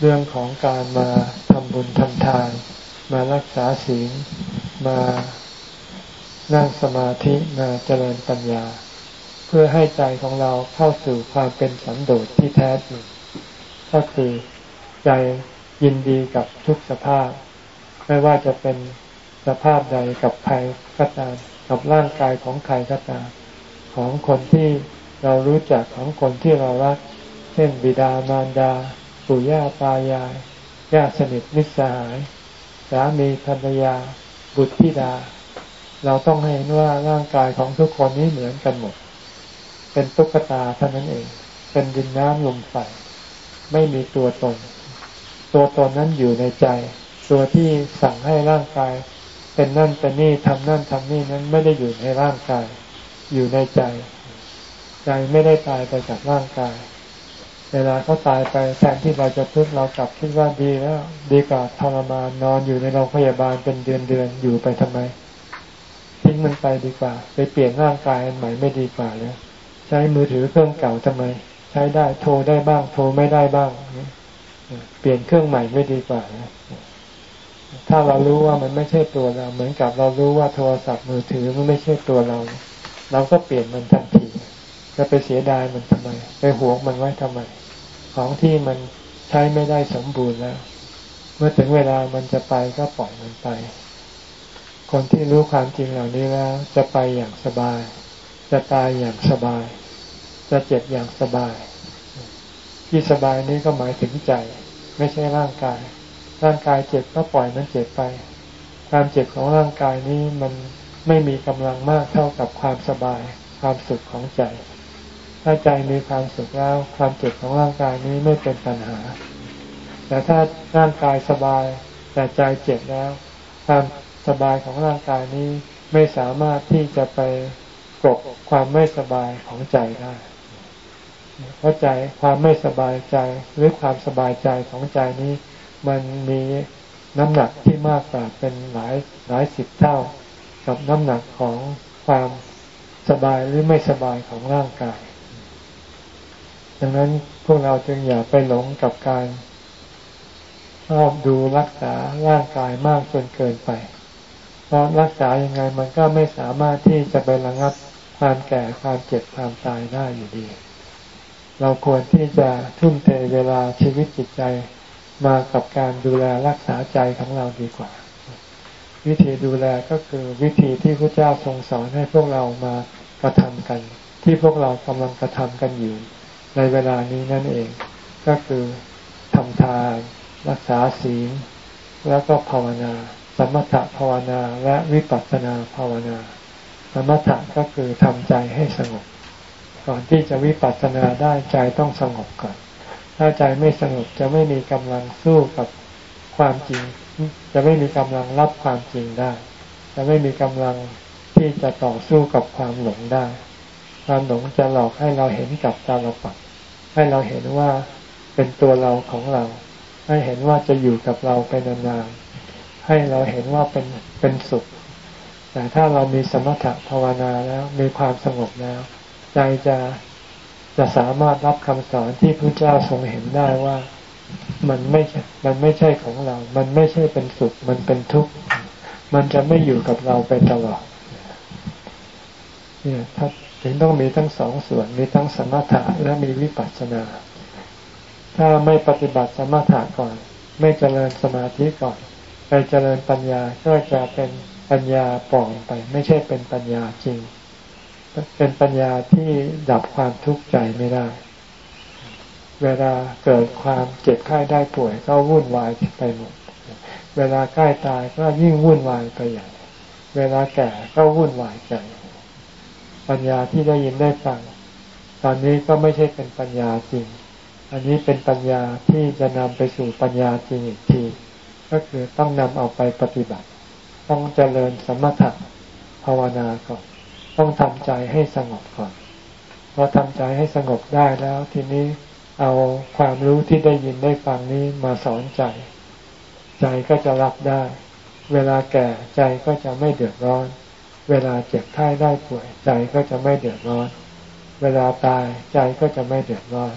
เรื่องของการมาทำบุญทำทาน มารักษาศีลมานั่งสมาธิมาเจริญปัญญา เพื่อให้ใจของเราเข้าสู่ความเป็นสันโดษที่แท้จริงก็คือใจยินดีกับทุกสภาพ ไม่ว่าจะเป็นสภาพใดกับใครก็ตาม กับร่างกายของใครก็ตาม ของคนที่เรารู้จักของคนที่เรารัก เช่นบิดามารดา ปู่ย่าตายายญาติสนิทมิตรสหาย สามีภรรยา บุตรธิดา เราต้องเห็นว่าร่างกายของทุกคนนี้เหมือนกันหมด เป็นตุ๊กตาเท่านั้นเอง เป็นดินน้ำลมไฟไม่มีตัวตน ตัวตนนั้นอยู่ในใจ ตัวที่สั่งให้ร่างกาย เป็นนั่นเป็นนี่ทำนั่นทำนี่นั้นไม่ได้อยู่ในร่างกาย อยู่ในใจ ใจไม่ได้ตายไปจากร่างกาย เวลาเขาตายไปแทนที่เราจะพึ่งเรากลับคิดว่าดีแล้ว ดีกว่าทรมานนอนอยู่ในโรงพยาบาลเป็นเดือนเดือนอยู่ไปทำไมทิ้งมันไปดีกว่า ไปเปลี่ยนร่างกายอันใหม่ไม่ดีกว่าเลยใช้มือถือเครื่องเก่าทำไม ใช้ได้โทรได้บ้าง โทรไม่ได้บ้าง เปลี่ยนเครื่องใหม่ไม่ดีกว่า ถ้าเรารู้ว่ามันไม่ใช่ตัวเรา เหมือนกับเรารู้ว่าโทรศัพท์มือถือมันไม่ใช่ตัวเรา เราก็เปลี่ยนมันทันทีจะไปเสียดายมันทำไม ไปหวงมันไว้ทำไม ของที่มันใช้ไม่ได้สมบูรณ์แล้ว เมื่อถึงเวลามันจะไปก็ปล่อยมันไป คนที่รู้ความจริงเหล่านี้แล้ว จะไปอย่างสบาย จะตายอย่างสบาย จะเจ็บอย่างสบาย ที่สบายนี้ก็หมายถึงใจ ไม่ใช่ร่างกาย ร่างกายเจ็บก็ปล่อยมันเจ็บไป ความเจ็บของร่างกายนี้มันไม่มีกำลังมากเท่ากับความสบาย ความสุขของใจ ถ้าใจมีความสุขแล้ว ความเจ็บของร่างกายนี้ไม่เป็นปัญหา แต่ถ้าร่างกายสบาย แต่ใจเจ็บแล้ว ความสบายของร่างกายนี้ไม่สามารถที่จะไปกบความไม่สบายของใจได้เพราะใจความไม่สบายใจหรือความสบายใจของใจนี้ มันมีน้ำหนักที่มากกว่าเป็นหลายหลายสิบเท่า กับน้ำหนักของความสบายหรือไม่สบายของร่างกาย ดังนั้นพวกเราจึงอย่าไปหลงกับการชอบดูรักษาร่างกายมากจนเกินไป เพราะรักษายังไงมันก็ไม่สามารถที่จะไประงับความแก่ความเจ็บความตายได้อยู่ดี เราควรที่จะทุ่มเทเวลาชีวิตจิตใจ มากับการดูแลรักษาใจของเราดีกว่า วิธีดูแลก็คือวิธีที่พระเจ้าทรงสอนให้พวกเรามากระทำกัน ที่พวกเรากำลังกระทำกันอยู่ ในเวลานี้นั่นเอง ก็คือทำทานรักษาศีลแล้วก็ภาวนา สมถภาวนาและวิปัสสนาภาวนา สมถะก็คือทำใจให้สงบ ก่อนที่จะวิปัสสนาได้ใจต้องสงบก่อน ถ้าใจไม่สงบจะไม่มีกำลังสู้กับความจริง จะไม่มีกำลังรับความจริงได้ จะไม่มีกำลังที่จะต่อสู้กับความหลงได้ ความหลงจะหลอกให้เราเห็นกับตาลปัดให้เราเห็นว่าเป็นตัวเราของเรา ให้เห็นว่าจะอยู่กับเราไปนานๆ ให้เราเห็นว่าเป็นเป็นสุข แต่ถ้าเรามีสมถะภาวนาแล้วมีความสงบแล้ว ใจจะ จะสามารถรับคำสอนที่พระเจ้าทรงเห็นได้ว่ามันไม่มันไม่ใช่ของเรา มันไม่ใช่เป็นสุข มันเป็นทุกข์ มันจะไม่อยู่กับเราไปตลอด เนี่ยถ้าถึงต้องมีทั้งสองส่วน มีทั้งสมถะและมีวิปัสสนา ถ้าไม่ปฏิบัติสมถะก่อน ไม่เจริญสมาธิก่อน ไปเจริญปัญญาก็จะเป็นปัญญาปลอมไป ไม่ใช่เป็นปัญญาจริง เป็นปัญญาที่ดับความทุกข์ใจไม่ได้ เวลาเกิดความเจ็บไข้ได้ป่วยก็วุ่นวายไปหมด เวลาใกล้ตายก็ยิ่งวุ่นวายไปใหญ่ เวลาแก่ก็วุ่นวายใจ ปัญญาที่ได้ยินได้ฟัง ตอนนี้ก็ไม่ใช่เป็นปัญญาจริง อันนี้เป็นปัญญาที่จะนำไปสู่ปัญญาจริงอีกที ก็คือต้องนำเอาไปปฏิบัติ ต้องเจริญสมถะภาวนาก่อน ต้องทำใจให้สงบก่อนพอทำใจให้สงบได้แล้วทีนี้เอาความรู้ที่ได้ยินได้ฟังนี้มาสอนใจ ใจก็จะรับได้ เวลาแก่ใจก็จะไม่เดือดร้อน เวลาเจ็บไข้ได้ป่วย ใจก็จะไม่เดือดร้อน เวลาตายใจก็จะไม่เดือดร้อน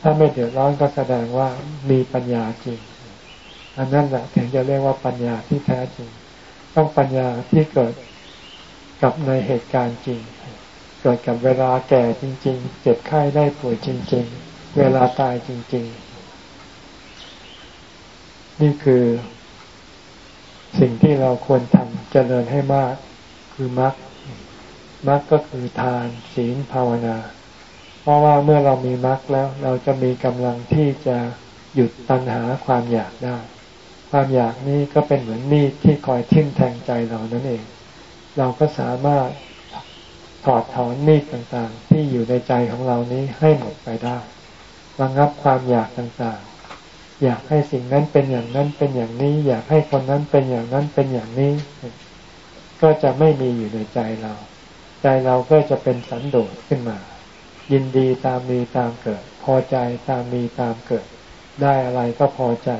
ถ้าไม่เดือดร้อนก็แสดงว่ามีปัญญาจริง อันนั้นแหละถึงจะเรียกว่าปัญญาที่แท้จริง ต้องปัญญาที่เกิด กับในเหตุการณ์จริง เกิดกับเวลาแก่จริง ๆ เจ็บไข้ได้ป่วยจริง ๆ เวลาตายจริง ๆ นี่คือ สิ่งที่เราควรทำเจริญให้มาก คือมรรคมรรคก็คือทานศีลภาวนา เพราะว่าเมื่อเรามีมรรคแล้ว เราจะมีกำลังที่จะหยุดตัณหาความอยากได้ ความอยากนี้ก็เป็นเหมือนมีดที่คอยทิ่มแทงใจเรานั่นเอง เราก็สามารถถอดถอนมีดต่างๆ ที่อยู่ในใจของเรานี้ให้หมดไปได้ระงับความอยากต่างๆ อยากให้สิ่งนั้นเป็นอย่างนั้นเป็นอย่างนี้ อยากให้คนนั้นเป็นอย่างนั้นเป็นอย่างนี้ ก็จะไม่มีอยู่ในใจเรา ใจเราก็จะเป็นสันโดษขึ้นมา ยินดีตามมีตามเกิด พอใจตามมีตามเกิด ได้อะไรก็พอใจ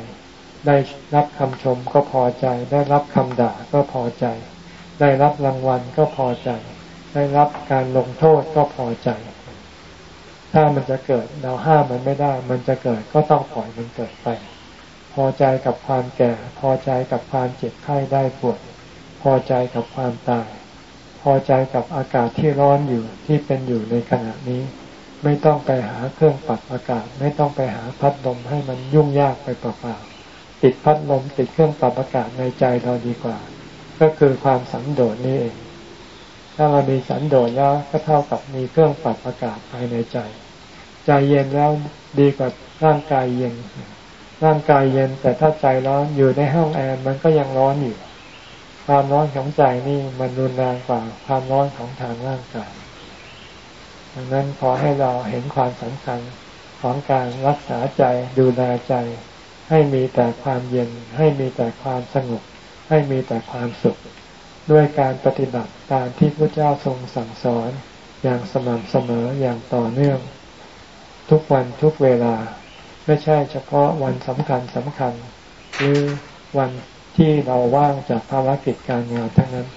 ได้รับคำชมก็พอใจ ได้รับคำด่าก็พอใจ ได้รับรางวัลก็พอใจ ได้รับการลงโทษก็พอใจ ถ้ามันจะเกิดเราห้ามมันไม่ได้ มันจะเกิดก็ต้องปล่อยมันเกิดไป พอใจกับความแก่ พอใจกับความเจ็บไข้ได้ปวด พอใจกับความตาย พอใจกับอากาศที่ร้อนอยู่ที่เป็นอยู่ในขณะนี้ ไม่ต้องไปหาเครื่องปรับอากาศ ไม่ต้องไปหาพัดลมให้มันยุ่งยากไปเปล่าๆติดพัดลมติดเครื่องปรับอากาศในใจเราดีกว่า ก็คือความสันโดษนี่เอง ถ้าเรามีสันโดษแล้วก็เท่ากับมีเครื่องปรับอากาศภายในใจ ใจเย็นแล้วดีกว่าร่างกายเย็น ร่างกายเย็นแต่ถ้าใจร้อนอยู่ในห้องแอร์มันก็ยังร้อนอยู่ ความร้อนของใจนี่มันรุนแรงกว่าความร้อนของทางร่างกายดังนั้นขอให้เราเห็นความสำคัญของการรักษาใจดูแลใจ ให้มีแต่ความเย็นให้มีแต่ความสงบ ให้มีแต่ความสุข ด้วยการปฏิบัติตามที่พระเจ้าทรงสั่งสอนอย่างสม่ำเสมออย่างต่อเนื่อง ทุกวันทุกเวลา ไม่ใช่เฉพาะวันสำคัญสำคัญ หรือวันที่เราว่างจากภารกิจการงานทั้งนั้น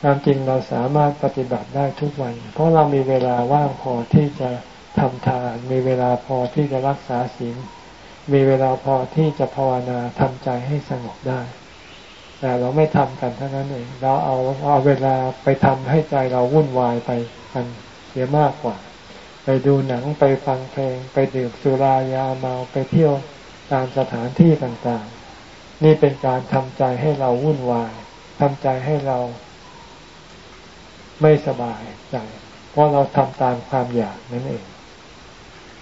ความจริงเราสามารถปฏิบัติได้ทุกวัน เพราะเรามีเวลาว่างพอที่จะทำทาน มีเวลาพอที่จะรักษาศีลมีเวลาพอที่จะภาวนาทำใจให้สงบได้ แต่เราไม่ทำกันเท่านั้นเองเราเอาเอาเวลาไปทำให้ใจเราวุ่นวายไปกันเสียมากกว่า ไปดูหนังไปฟังเพลง ไปดื่มสุรายาเมาไปเที่ยวตามสถานที่ต่างๆ นี่เป็นการทำใจให้เราวุ่นวายทำใจให้เราไม่สบายใจ เพราะเราทำตามความอยากนั่นเอง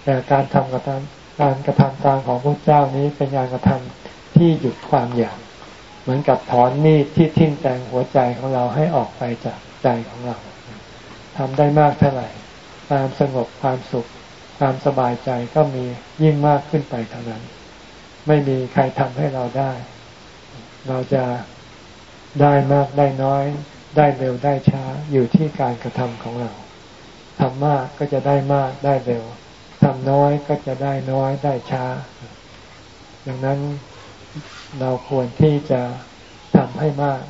แต่การทำกระทำการกระทำตามของพระเจ้านี้เป็นการกระทำที่หยุดความอยาก เหมือนกับถอนมีดที่ทิ่มแทงหัวใจของเราให้ออกไปจากใจของเราทำได้มากเท่าไหร่ ความสงบความสุข ความสบายใจก็มียิ่งมากขึ้นไปเท่านั้น ไม่มีใครทำให้เราได้ เราจะได้มากได้น้อย ได้เร็วได้ช้าอยู่ที่การกระทำของเราทำมากก็จะได้มากได้เร็วทำน้อยก็จะได้น้อยได้ช้า ดังนั้น เราควรที่จะทำให้มาก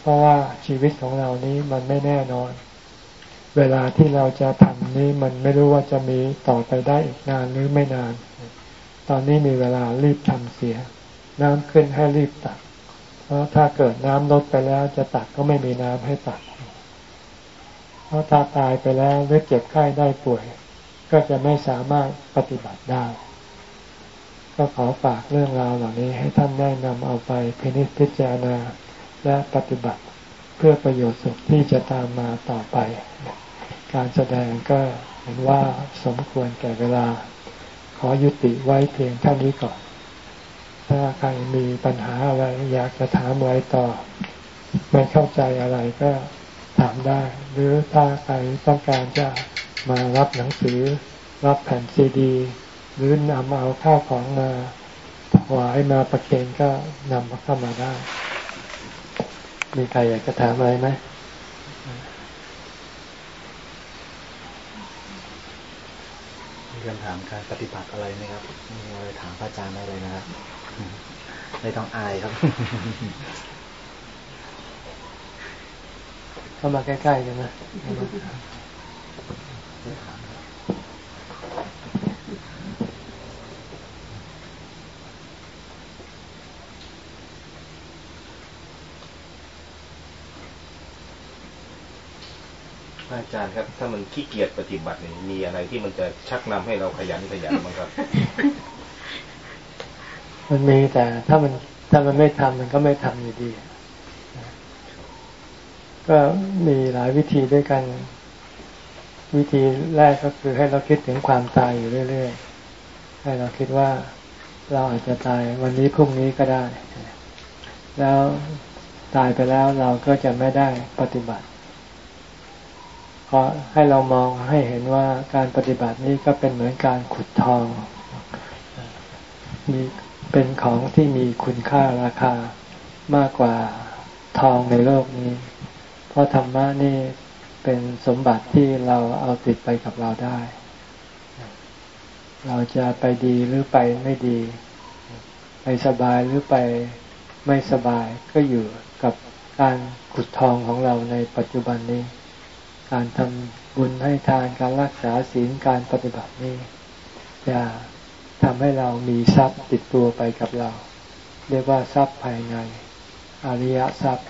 เพราะว่าชีวิตของเรานี้มันไม่แน่นอน เวลาที่เราจะทำนี้มันไม่รู้ว่าจะมีต่อไปได้อีกนานหรือไม่นาน ตอนนี้มีเวลารีบทำเสีย น้ำขึ้นให้รีบตัก เพราะถ้าเกิดน้ำลดไปแล้วจะตักก็ไม่มีน้ำให้ตัก เพราะถ้าตายไปแล้วหรือเจ็บไข้ได้ป่วย ก็จะไม่สามารถปฏิบัติได้ ก็ขอฝากเรื่องราวเหล่านี้ให้ท่านได้นำเอาไปพินิจพิจารณาและปฏิบัติเพื่อประโยชน์สุขที่จะตามมาต่อไป การแสดงก็เห็นว่าสมควรแก่เวลา ขอยุติไว้เพียงเท่านี้ก่อน ถ้าใครมีปัญหาอะไรอยากจะถามอะไรต่อ ไม่เข้าใจอะไรก็ถามได้ หรือถ้าใครต้องการจะมารับหนังสือ รับแผ่นซีดี หรือนำเอาข้าวของมาถวายมาประเคนก็นำมาเข้ามาได้ มีใครอยากจะถามอะไรไหมมีคำถามการปฏิบัติอะไรไหมครับมีอะไรถามพระอาจารย์ได้เลยนะครับไม่ต้องอายครับเข้ามาใกล้ๆกันนะ อาจารย์ครับ ถ้ามันขี้เกียจปฏิบัติเนี่ยมีอะไรที่มันจะชักนำให้เราขยันขยันบ้างครับ มันมีแต่ถ้ามันถ้ามันไม่ทำมันก็ไม่ทำอยู่ดี ก็มีหลายวิธีด้วยกัน วิธีแรกก็คือให้เราคิดถึงความตายอยู่เรื่อยๆ ให้เราคิดว่าเราอาจจะตายวันนี้พรุ่งนี้ก็ได้ แล้วตายไปแล้วเราก็จะไม่ได้ปฏิบัติ ให้เรามองให้เห็นว่าการปฏิบัตินี้ก็เป็นเหมือนการขุดทอง มีเป็นของที่มีคุณค่าราคามากกว่าทองในโลกนี้ เพราะธรรมะนี่เป็นสมบัติที่เราเอาติดไปกับเราได้ เราจะไปดีหรือไปไม่ดี ไปสบายหรือไปไม่สบายก็อยู่กับการขุดทองของเราในปัจจุบันนี้ การทำบุญให้ทานการรักษาศีลการปฏิบัตินี้จะทำให้เรามีทรัพย์ติดตัวไปกับเรา เรียกว่าทรัพย์ภายในอริยทรัพย์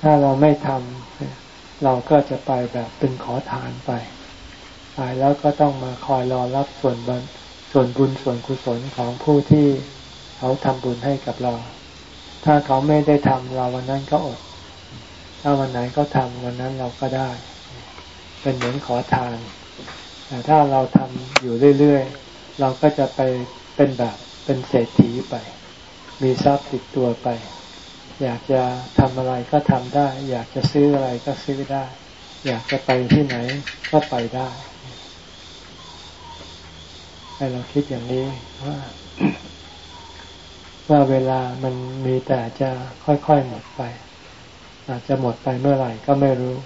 ถ้าเราไม่ทำเราก็จะไปแบบเป็นขอทานไปตายแล้วก็ต้องมาคอยรอรับส่วนบุญส่วนบุญส่วนกุศลของผู้ที่เขาทำบุญให้กับเรา ถ้าเขาไม่ได้ทำเราวันนั้นก็อด ถ้าวันไหนก็ทำวันนั้นเราก็ได้ เป็นเหมือนขอทานแต่ถ้าเราทำอยู่เรื่อยๆ เราก็จะไปเป็นแบบเป็นเศรษฐีไป มีทรัพย์ติดตัวไป อยากจะทำอะไรก็ทำได้ อยากจะซื้ออะไรก็ซื้อได้ อยากจะไปที่ไหนก็ไปได้ให้เราคิดอย่างนี้ว่าว่าเวลามันมีแต่จะค่อยๆหมดไป อาจจะหมดไปเมื่อไหร่ก็ไม่รู้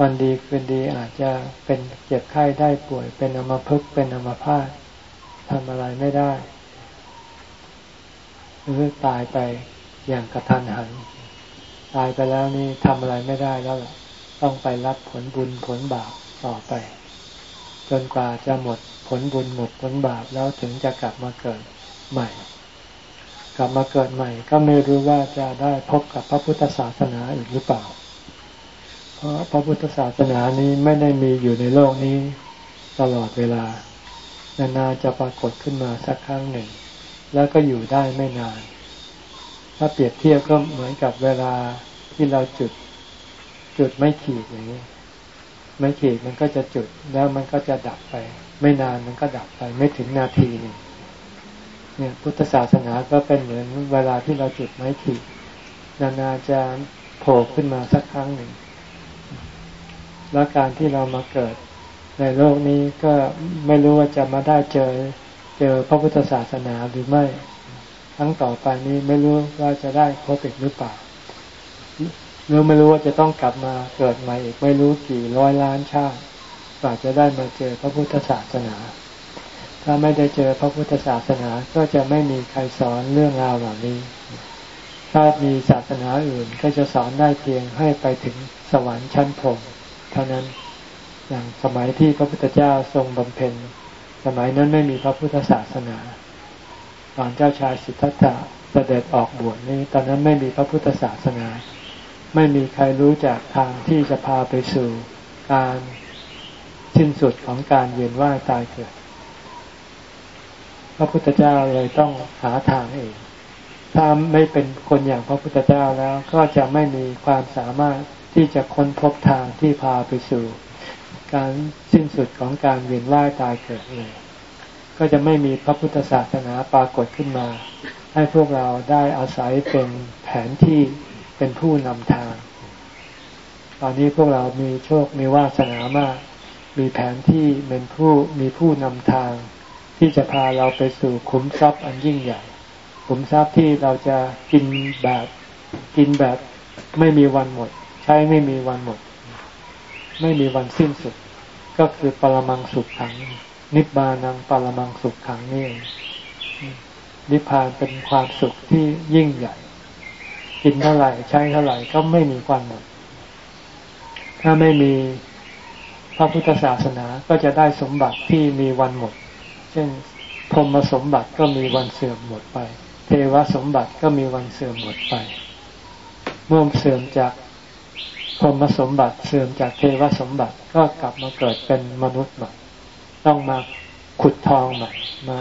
วันดีคืนดีอาจจะเป็นเจ็บไข้ได้ป่วย เป็นอมพึกเป็นอมพาตทำอะไรไม่ได้ หรือตายไปอย่างกระทันหัน ตายไปแล้วนี่ทำอะไรไม่ได้แล้วต้องไปรับผลบุญผลบาปต่อไป จนกว่าจะหมดผลบุญหมดผลบาปแล้วถึงจะกลับมาเกิดใหม่ กลับมาเกิดใหม่ ก็ไม่รู้ว่าจะได้พบกับพระพุทธศาสนาอีกหรือเปล่า เพราะพระพุทธศาสนานี้ไม่ได้มีอยู่ในโลกนี้ตลอดเวลา นานๆจะปรากฏขึ้นมาสักครั้งหนึ่ง แล้วก็อยู่ได้ไม่นาน ถ้าเปรียบเทียบก็เหมือนกับเวลาที่เราจุด จุดไม่ขีดอย่างนี้ไม่ขีดมันก็จะจุดแล้วมันก็จะดับไป ไม่นานมันก็ดับไป ไม่ถึงนาทีหนึ่ง เนี่ยพุทธศาสนาก็เป็นเหมือนเวลาที่เราจุดไม้ขีดนานๆจะโผล่ขึ้นมาสักครั้งหนึ่ง แล้วการที่เรามาเกิดในโลกนี้ก็ไม่รู้ว่าจะมาได้เจอเจอพระพุทธศาสนาหรือไม่ครั้งต่อไปนี้ไม่รู้ว่าจะได้พบอีกหรือเปล่าหรือไม่รู้ว่าจะต้องกลับมาเกิดใหม่อีกไม่รู้กี่ร้อยล้านชาติกว่าจะได้มาเจอพระพุทธศาสนา ถ้าไม่ได้เจอพระพุทธศาสนาก็จะไม่มีใครสอนเรื่องราวเหล่านี้ ถ้ามีศาสนาอื่นก็จะสอนได้เพียงให้ไปถึงสวรรค์ชั้นพรหมเท่านั้นอย่างสมัยที่พระพุทธเจ้าทรงบำเพ็ญสมัยนั้นไม่มีพระพุทธศาสนาตอนเจ้าชายสิทธัตถะเสด็จออกบวชนี้ ตอนนั้นไม่มีพระพุทธศาสนา ไม่มีใครรู้จักทางที่จะพาไปสู่การสิ้นสุดของการเวียนว่ายตายเกิด พระพุทธเจ้าเลยต้องหาทางเองถ้าไม่เป็นคนอย่างพระพุทธเจ้าแล้วก็จะไม่มีความสามารถที่จะค้นพบทางที่พาไปสู่ การสิ้นสุดของการเวียนว่ายตายเกิดเลยก็จะไม่มีพระพุทธศาสนาปรากฏขึ้นมา ให้พวกเราได้อาศัยเป็นแผนที่เป็นผู้นำทาง ตอนนี้พวกเรามีโชคมีวาสนามาก มีแผนที่เป็นผู้มีผู้นำทาง ที่จะพาเราไปสู่ขุมทรัพย์อันยิ่งใหญ่ขุมทรัพย์ที่เราจะกินแบบกินแบบไม่มีวันหมด ใช้ไม่มีวันหมด ไม่มีวันสิ้นสุด ก็คือปรมังสุขขัง นิบานังปรมังสุขขังนี่ นิพพานเป็นความสุขที่ยิ่งใหญ่ กินเท่าไหร่ ใช้เท่าไหร่ก็ไม่มีความหมด ถ้าไม่มีพระพุทธศาสนาก็จะได้สมบัติที่มีวันหมด ช่นพรมสมบัติก็มีวันเสื่อมหมดไป เทวสมบัติก็มีวันเสื่อมหมดไปเมื่อเสื่อมจากพรมสมบัติเสื่อมจากเทวสมบัติก็กลับมาเกิดเป็นมนุษย์ใหม่ต้องมาขุดทองใหม่มา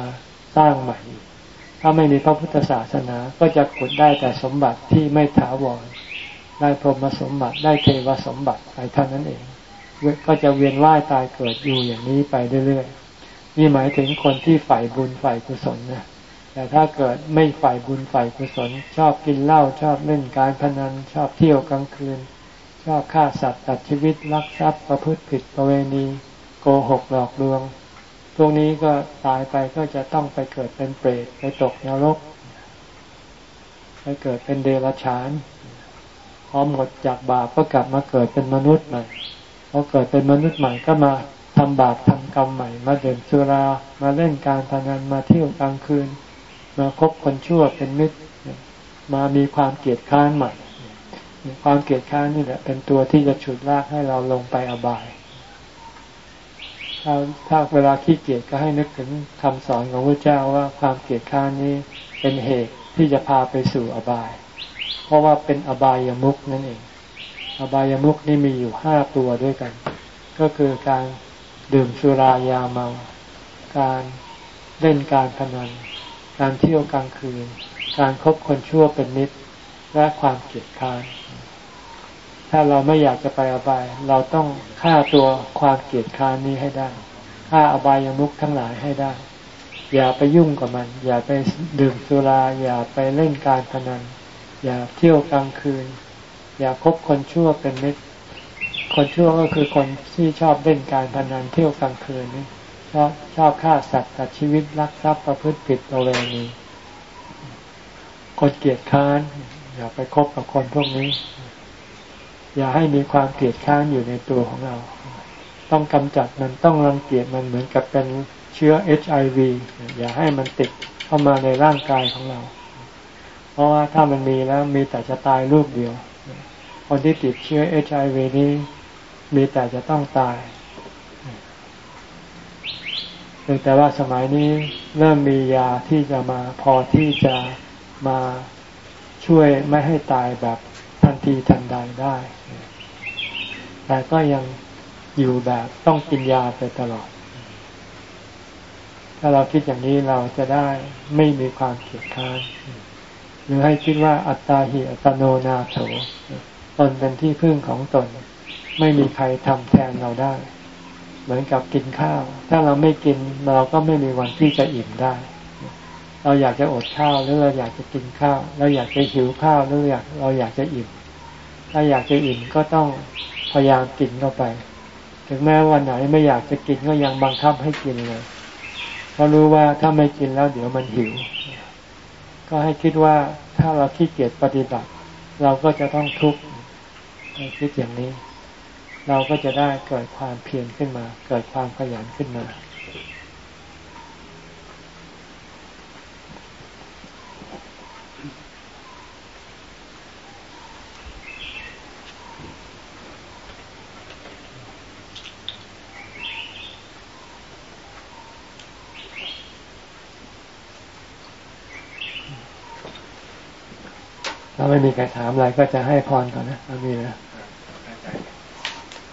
สร้างใหม่ ถ้าไม่มีพระพุทธศาสนาก็จะขุดได้แต่สมบัติที่ไม่ถาวร ได้พรหมสมบัติได้เทวสมบัติไปเท่านั้นเอง ก็จะเวียนว่ายตายเกิดอยู่อย่างนี้ไปเรื่อยๆ นี่หมายถึงคนที่ฝ่ายบุญฝ่ายกุศลนะแต่ถ้าเกิดไม่ฝ่ายบุญฝ่ายกุศล ชอบกินเหล้าชอบเล่นการพนัน ชอบเที่ยวกลางคืน ชอบฆ่าสัตว์ตัดชีวิตลักทรัพย์ประพฤติผิดประเวณี โกหกหลอกลวง พวกนี้ก็ตายไปก็จะต้องไปเกิดเป็นเปรตไปตกนรก ไปเกิดเป็นเดรัจฉานพอหมดจากบาปก็กลับมาเกิดเป็นมนุษย์ใหม่พอเกิดเป็นมนุษย์ใหม่ก็มา ทำบาปทำกรรมใหม่ มาเดินสุรามาเล่นการพนันมาเที่ยวกลางคืน มาคบคนชั่วเป็นมิตร มามีความเกลียดค้านใหม่ ความเกลียดค้านนี่แหละ เป็นตัวที่จะฉุดลากให้เราลงไปอบายถ้าถ้าเวลาขี้เกียจก็ให้นึกถึงคำสอนของพระเจ้าว่าความเกลียดค้านนี้เป็นเหตุที่จะพาไปสู่อบาย เพราะว่าเป็นอบายามุกนั่นเอง อบายามุกนี่มีอยู่ห้าตัวด้วยกัน ก็คือการ ดื่มสุรายาเมา การเล่นการพนัน การเที่ยวกลางคืน การครบคนชั่วเป็นมิตร และความเกลียดค้าน ถ้าเราไม่อยากจะไปอบาย เราต้องฆ่าตัวความเกลียดค้านนี้ให้ได้ฆ่าอบายามุขทั้งหลายให้ได้ อย่าไปยุ่งกับมัน อย่าไปดื่มสุรา อย่าไปเล่นการพนัน อย่าเที่ยวกลางคืน อย่าคบคนชั่วเป็นมิตร คนชั่วก็คือคนที่ชอบเล่นการพนันเที่ยวกลางคืนนี่ชอบชอบฆ่าสัตว์ตัดชีวิตลักทรัพย์ประพฤติผิดประเวณีคนเกลียดค้าน อย่าไปคบกับคนพวกนี้ อย่าให้มีความเกลียดค้านอยู่ในตัวของเรา ต้องกำจัดมันต้องรังเกียจมันเหมือนกับเป็นเชื้อเอชไอวีอย่าให้มันติดเข้ามาในร่างกายของเรา เพราะว่าถ้ามันมีแล้วมีแต่จะตายรูปเดียว คนที่ติดเชื้อเอชไอวีนี้ มีแต่จะต้องตายแต่ว่าสมัยนี้เริ่มมียาที่จะมาพอที่จะมาช่วยไม่ให้ตายแบบทันทีทันใดได้ แต่ก็ยังอยู่แบบต้องกินยาไปตลอด ถ้าเราคิดอย่างนี้เราจะได้ไม่มีความเกลียดค้านหรือให้คิดว่าอัตตาหิอัตโนนาโถตนเป็นที่พึ่งของตน ไม่มีใครทำแทนเราได้ เหมือนกับกินข้าว ถ้าเราไม่กินเราก็ไม่มีวันที่จะอิ่มได้ เราอยากจะอดข้าวหรือเราอยากจะกินข้าว เราอยากจะหิวข้าวหรืออยากเราอยากจะอิ่ม ถ้าอยากจะอิ่มก็ต้องพยายามกินเข้าไป ถึงแม้วันไหนไม่อยากจะกินก็ยังบังคับให้กินเลยเพราะรู้ว่าถ้าไม่กินแล้วเดี๋ยวมันหิว ก็ให้คิดว่าถ้าเราขี้เกียจปฏิบัติ เราก็จะต้องทุกข์ให้คิดอย่างนี้ เราก็จะได้เกิดความเพียรขึ้นมา เกิดความขยันขึ้นมา ถ้าไม่มีใครถามอะไรก็จะให้พรก่อนนะอามีนะ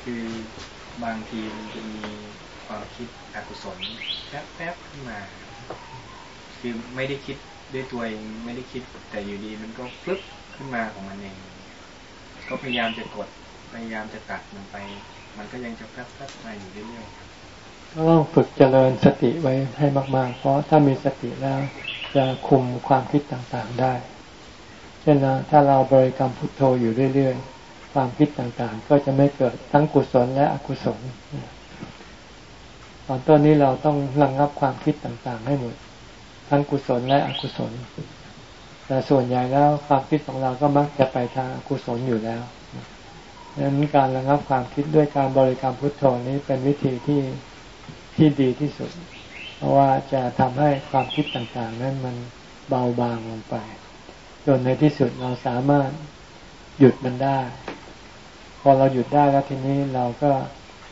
คือบางทีมันจะมีความคิดอกุศลแป๊บๆขึ้นมา คือไม่ได้คิดด้วยตัวเองไม่ได้คิดแต่อยู่ดี มันก็ฟลึบขึ้นมาของมันเอง ก็พยายามจะกดพยายามจะตัดมันไป มันก็ยังจะแป๊บๆมาอยู่เรื่อยๆก็ต้องฝึกเจริญสติไว้ให้มาก ๆ เพราะถ้ามีสติแล้วจะคุมความคิดต่างๆได้ เช่นถ้าเราบริกรรมพุทโธอยู่เรื่อยๆ ความคิดต่างๆ ก็จะไม่เกิดทั้งกุศลและอกุศลตอนต้นนี้เราต้องระงงับความคิดต่างๆ ให้หมด ทั้งกุศลและอกุศล แต่ส่วนใหญ่แล้วความคิดของเราก็มักจะไปทางอกุศลอยู่แล้วดังนั้นการระงับความคิดด้วยการบริกรรมพุทโธนี้เป็นวิธีที่ที่ดีที่สุด เพราะว่าจะทำให้ความคิดต่างๆ นั้นมันเบาบางลงไปจนในที่สุดเราสามารถหยุดมันได้ พอเราหยุดได้แล้วทีนี้เราก็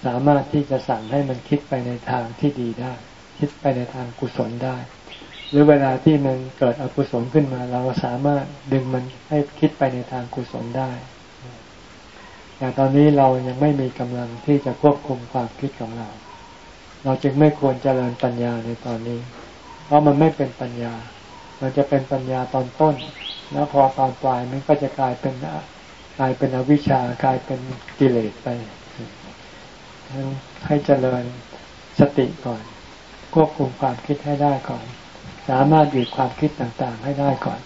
สามารถที่จะสั่งให้มันคิดไปในทางที่ดีได้ คิดไปในทางกุศลได้ หรือเวลาที่มันเกิดอกุศลขึ้นมา เราสามารถดึงมันให้คิดไปในทางกุศลได้แต่ตอนนี้เรายังไม่มีกำลังที่จะควบคุมความคิดของเรา เราจึงไม่ควรเจริญปัญญาในตอนนี้ เพราะมันไม่เป็นปัญญา มันจะเป็นปัญญาตอนต้น แล้วพอตอนปลายมันก็จะกลายเป็น ลายเป็นอวิชชากลายเป็นกิเลสไปให้เจริญสติก่อน ควบคุมความคิดให้ได้ก่อน สามารถหยุดความคิดต่างๆ ให้ได้ก่อน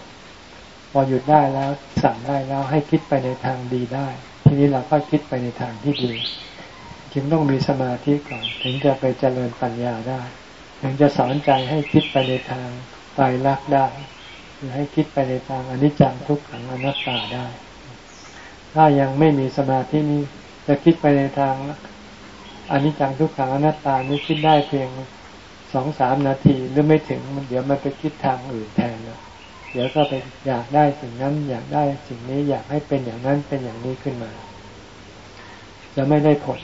พอหยุดได้แล้วสั่งได้แล้วให้คิดไปในทางดีได้ ทีนี้เราก็คิดไปในทางที่ดีจึงต้องมีสมาธิก่อน ถึงจะไปเจริญปัญญาได้ ถึงจะสอนใจให้คิดไปในทางไตรลักษณ์ได้ หรือให้คิดไปในทางอนิจจังทุกขังอนัตตาได้ ถ้ายังไม่มีสมาธินี้จะคิดไปในทางอนิจจังทุกขังอนัตตานี้คิดได้เพียงสองสามนาทีหรือไม่ถึงมันเดี๋ยวมันไปคิดทางอื่นแทนแล้วเดี๋ยวก็ไปอยากได้สิ่งนั้นอยากได้สิ่งนี้อยากให้เป็นอย่างนั้นเป็นอย่างนี้ขึ้นมา จะไม่ได้ผล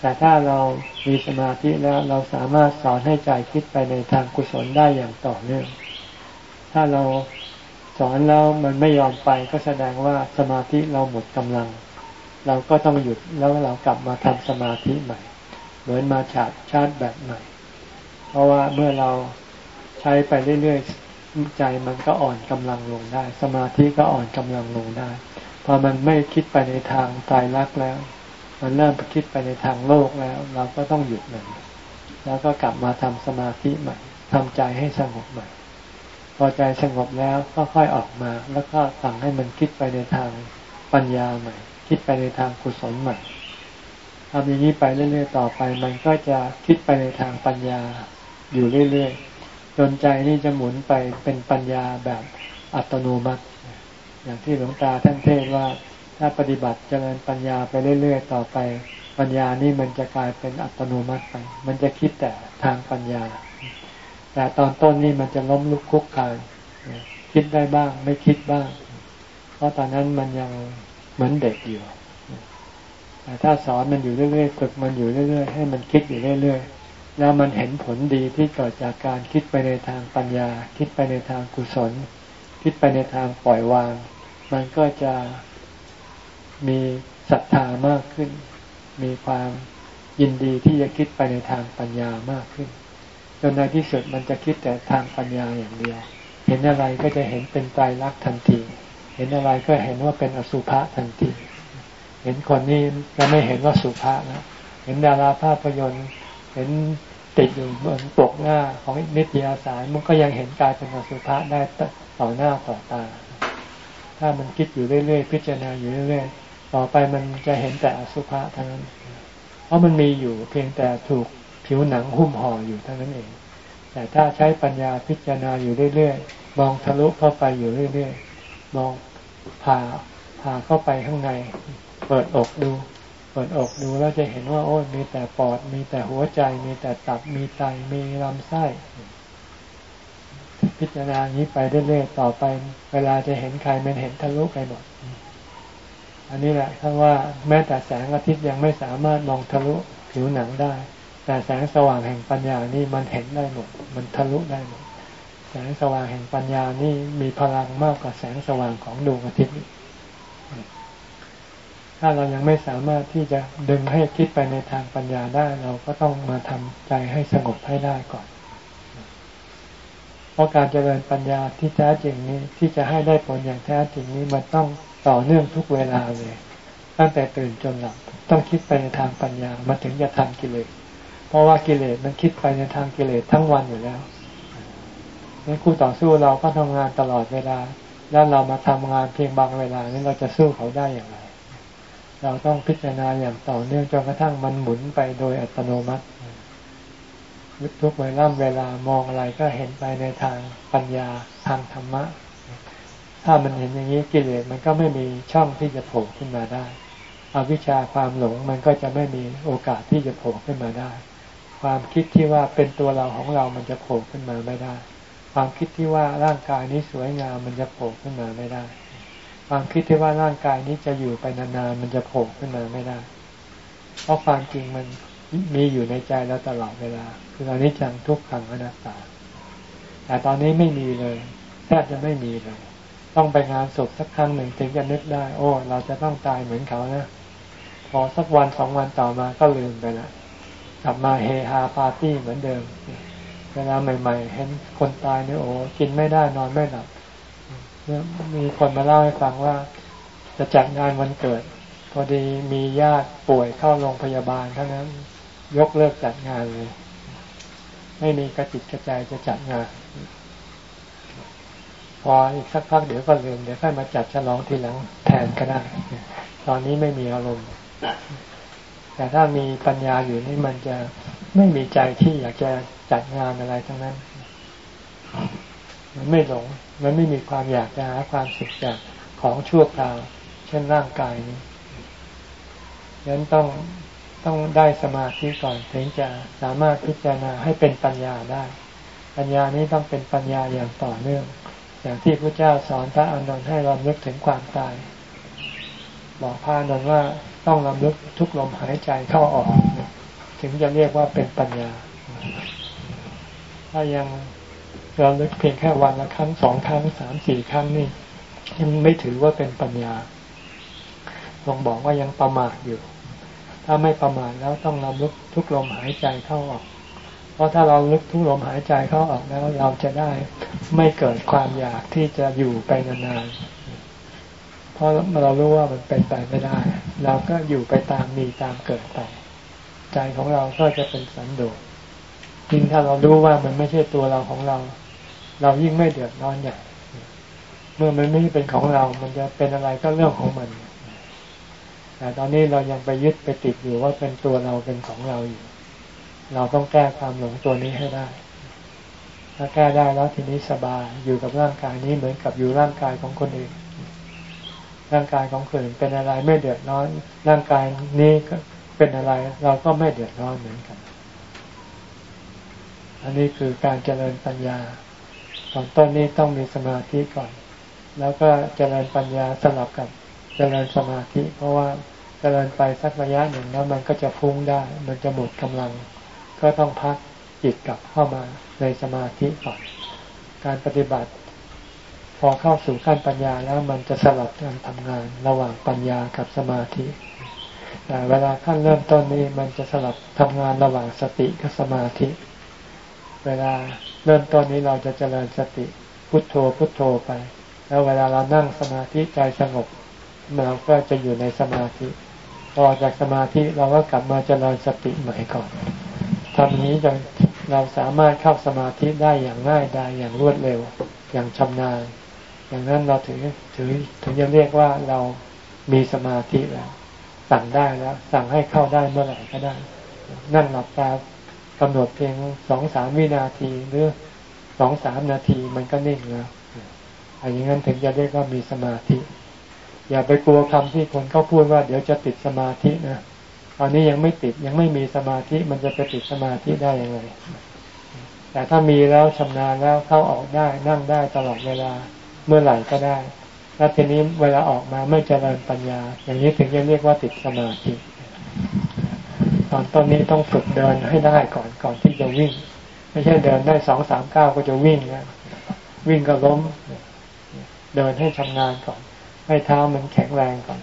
แต่ถ้าเรามีสมาธิแล้วเราสามารถสอนให้ใจคิดไปในทางกุศลได้อย่างต่อเนื่อง ถ้าเรา สอนแล้วมันไม่ยอมไปก็แสดงว่าสมาธิเราหมดกำลัง เราก็ต้องหยุดแล้วเรากลับมาทำสมาธิใหม่ เหมือนมาชาร์จชาร์จแบตใหม่ เพราะว่าเมื่อเราใช้ไปเรื่อยๆใจมันก็อ่อนกำลังลงได้ สมาธิก็อ่อนกำลังลงได้พอมันไม่คิดไปในทางตายรักแล้ว มันเริ่มไปคิดไปในทางโลกแล้ว เราก็ต้องหยุดมันแล้วก็กลับมาทำสมาธิใหม่ทำใจให้สงบใหม่ พอใจสงบแล้วก็ค่อยออกมา แล้วก็สั่งให้มันคิดไปในทางปัญญาใหม่ คิดไปในทางกุศลใหม่ทำอย่างนี้ไปเรื่อยๆต่อไป มันก็จะคิดไปในทางปัญญาอยู่เรื่อยๆจนใจนี่จะหมุนไปเป็นปัญญาแบบอัตโนมัติ อย่างที่หลวงตาท่านเทศว่าถ้าปฏิบัติเจริญปัญญาไปเรื่อยๆต่อไป ปัญญานี่มันจะกลายเป็นอัตโนมัติไป มันจะคิดแต่ทางปัญญา แต่ตอนต้นนี่มันจะล้มลุกคุกคานคิดได้บ้าง ไม่คิดบ้าง เพราะตอนนั้นมันยังเหมือนเด็กอยู่แต่ถ้าสอนมันอยู่เรื่อยๆฝึกมันอยู่เรื่อยๆ ให้มันคิดอยู่เรื่อยๆ แล้วมันเห็นผลดีที่เกิดจากการคิดไปในทางปัญญา คิดไปในทางกุศล คิดไปในทางปล่อยวาง มันก็จะมีศรัทธามากขึ้น มีความยินดีที่จะคิดไปในทางปัญญามากขึ้น จนในที่สุดมันจะคิดแต่ทางปัญญาอย่างเดียว เห็นอะไรก็จะเห็นเป็นใจรักทันที เห็นอะไรก็เห็นว่าเป็นอสุภะทันที เห็นคนนี้จะไม่เห็นว่าสุภาพนะเห็นดาราภาพยนตร์ เห็นติดอยู่บนปกหน้าของนิตยสารมันก็ยังเห็นกายเป็นอสุภะได้ต่อหน้าต่อตา ถ้ามันคิดอยู่เรื่อยๆพิจารณาอยู่เรื่อยๆต่อไปมันจะเห็นแต่อสุภะเท่านั้น เพราะมันมีอยู่เพียงแต่ถูก ผิวหนังหุ้มห่ออยู่เท่านั้นเอง แต่ถ้าใช้ปัญญาพิจารณาอยู่เรื่อยๆ มองทะลุเข้าไปอยู่เรื่อยๆ มองผ่าผ่าเข้าไปข้างใน เปิดอกดู เปิดอกดูแล้วจะเห็นว่าโอ้มีแต่ปอด มีแต่หัวใจ มีแต่ตับ มีไต มีลำไส้ พิจารณานี้ไปเรื่อยๆ ต่อไป เวลาจะเห็นใครมันเห็นทะลุไปหมด อันนี้แหละถ้าว่าแม้แต่แสงอาทิตย์ยังไม่สามารถมองทะลุผิวหนังได้ แต่แสงสว่างแห่งปัญญานี่มันเห็นได้หมด มันทะลุได้หมด แสงสว่างแห่งปัญญานี่มีพลังมากกว่าแสงสว่างของดวงอาทิตย์ ถ้าเรายังไม่สามารถที่จะดึงให้คิดไปในทางปัญญาได้ เราก็ต้องมาทำใจให้สงบให้ได้ก่อน เพราะการเจริญปัญญาที่แท้จริงนี้ที่จะให้ได้ผลอย่างแท้จริงนี้มันต้องต่อเนื่องทุกเวลาเลย ตั้งแต่ตื่นจนหลับต้องคิดไปในทางปัญญามาถึงจะทำกิเลส เพราะว่ากิเลสมันคิดไปในทางกิเลสทั้งวันอยู่แล้วนี่คู่ต่อสู้เราก็ทำงานตลอดเวลา แล้วเรามาทำงานเพียงบางเวลานี้เราจะสู้เขาได้อย่างไร เราต้องพิจารณาอย่างต่อเนื่องจนกระทั่งมันหมุนไปโดยอัตโนมัติทุกเวลาเวลามองอะไรก็เห็นไปในทางปัญญาทางธรรมะ ถ้ามันเห็นอย่างนี้กิเลสมันก็ไม่มีช่องที่จะโผล่ขึ้นมาได้อวิชชาความหลงมันก็จะไม่มีโอกาสที่จะโผล่ขึ้นมาได้ ความคิดที่ว่าเป็นตัวเราของเรามันจะโผล่ขึ้นมาไม่ได้ ความคิดที่ว่าร่างกายนี้สวยงามมันจะโผล่ขึ้นมาไม่ได้ ความคิดที่ว่าร่างกายนี้จะอยู่ไปนานๆมันจะโผล่ขึ้นมาไม่ได้ เพราะความจริงมันมีอยู่ในใจเราตลอดเวลา คืออนิจจังทุกขังอนัตตา แต่ตอนนี้ไม่มีเลยแทบจะไม่มีเลย ต้องไปงานศพสักครั้งหนึ่งถึงจะนึกได้ โอ้ เราจะต้องตายเหมือนเขานะ พอสักวันสองวันต่อมาก็ลืมไปละ กลับมาเฮฮาปาร์ตี้เหมือนเดิม เวลาใหม่ ๆ เห็นคนตายเนี่ยโอ้กินไม่ได้นอนไม่หลับมีคนมาเล่าให้ฟังว่า จะจัดงานวันเกิด พอดีมีญาติป่วยเข้าโรงพยาบาลเท่านั้น ยกเลิกจัดงานเลย ไม่มีกระจิตกระใจจะจัดงาน พออีกสักพักเดี๋ยวก็ลืมเดี๋ยวค่อยมาจัดฉลองทีหลังแทนก็ได้ ตอนนี้ไม่มีอารมณ์ แต่ถ้ามีปัญญาอยู่นี่มันจะไม่มีใจที่อยากจะจัดงานอะไรทั้งนั้น มันไม่หลง มันไม่มีความอยากจะหาความสุขจากของชั่วคราว เช่นร่างกายนี้ดังนั้นต้องต้องได้สมาธิก่อนถึงจะสามารถพิจารณาให้เป็นปัญญาได้ ปัญญานี้ต้องเป็นปัญญาอย่างต่อเนื่อง อย่างที่พระเจ้าสอนพระอานนท์ให้เราเลึกถึงความตาย บอกพระอานนท์ว่า ต้องรำลึกทุกลมหายใจเข้าออก ถึงจะเรียกว่าเป็นปัญญา ถ้ายังราลึกเพียงแค่วันละครั้งสองครั้งสามสี่ครั้งนี่ยังไม่ถือว่าเป็นปัญญาลองบอกว่ายังประมาทอยู่ ถ้าไม่ประมาทแล้วต้องราลึกทุกลมหายใจเข้าออก เพราะถ้าเราลึกทุกลมหายใจเข้าออกแล้ว เราจะได้ไม่เกิดความอยากที่จะอยู่ไปนานๆ ราะเรารู้ว่ามันเป็นไปไม่ได้ เราก็อยู่ไปตามมีตามเกิดไป ใจของเราก็จะเป็นสันโดษยิ่งถ้าเรารู้ว่ามันไม่ใช่ตัวเราของเรา เรายิ่งไม่เดือดร้อนใหญ่เมื่อมันไม่เป็นของเรา มันจะเป็นอะไรก็เรื่องของมัน แต่ตอนนี้เรายังไปยึดไปติดอยู่ว่าเป็นตัวเราเป็นของเราอยู่ เราต้องแก้ความหลงตัวนี้ให้ได้ ถ้าแก้ได้แล้วทีนี้สบายอยู่กับร่างกายนี้เหมือนกับอยู่ร่างกายของคนอื่น ร่างกายของคนอื่นเป็นอะไรไม่เดือดร้อน ร่างกายนี้เป็นอะไรเราก็ไม่เดือดร้อนเหมือนกัน อันนี้คือการเจริญปัญญาตอนต้นนี้ต้องมีสมาธิก่อน แล้วก็เจริญปัญญาสลับกับเจริญสมาธิ เพราะว่าเจริญไปสักระยะหนึ่งแล้วมันก็จะพุ่งได้ มันจะหมดกำลัง ก็ต้องพักจิตกลับเข้ามาในสมาธิก่อน การปฏิบัติ อเข้าสู่ขั้นปัญญาแล้วมันจะสลับการทำงานระหว่างปัญญากับสมาธิแต่เวลาขั้นเริ่มต้นนี้มันจะสลับทำงานระหว่างสติกับสมาธิ เวลาเริ่มต้นนี้เราจะเจริญสติพุทโธพุทโธไป แล้วเวลาเรานั่งสมาธิใจสงบเราก็จะอยู่ในสมาธิพอจากสมาธิเราก็กลับมาเจริญสติใหม่ก่อนทำนี้จนเราสามารถเข้าสมาธิได้อย่างง่ายได้อย่างรวดเร็ว อย่างชำนาญ อย่างนั้นเราถึงถือถึงจะเรียกว่าเรามีสมาธิแล้ว สั่งได้แล้ว สั่งให้เข้าได้เมื่อไหร่ก็ได้ นั่งหลับตากำหนดเพียงสองสามวินาทีหรือสองสามนาทีมันก็นิ่งแล้วอันนี้งั้นถึงจะเรียกว่ามีสมาธิ อย่าไปกลัวคำที่คนเขาพูดว่า เดี๋ยวจะติดสมาธินะตอนนี้ยังไม่ติดยังไม่มีสมาธิมันจะไปติดสมาธิได้ยังไงแต่ถ้ามีแล้วชำนาญแล้วเข้าออกได้นั่งได้ตลอดเวลา เมื่อไหร่ก็ได้แล้วทีนี้เวลาออกมาไม่เจริญปัญญา อย่างนี้ถึงจะเรียกว่าติดสมาธิตอนต้นนี้ต้องฝึกเดินให้ได้ก่อนก่อนที่จะวิ่ง ไม่ใช่เดินได้สองสามเก้าก็จะวิ่งนะวิ่งก็ล้ม เดินให้ชำนาญก่อน ให้เท้ามันแข็งแรงก่อน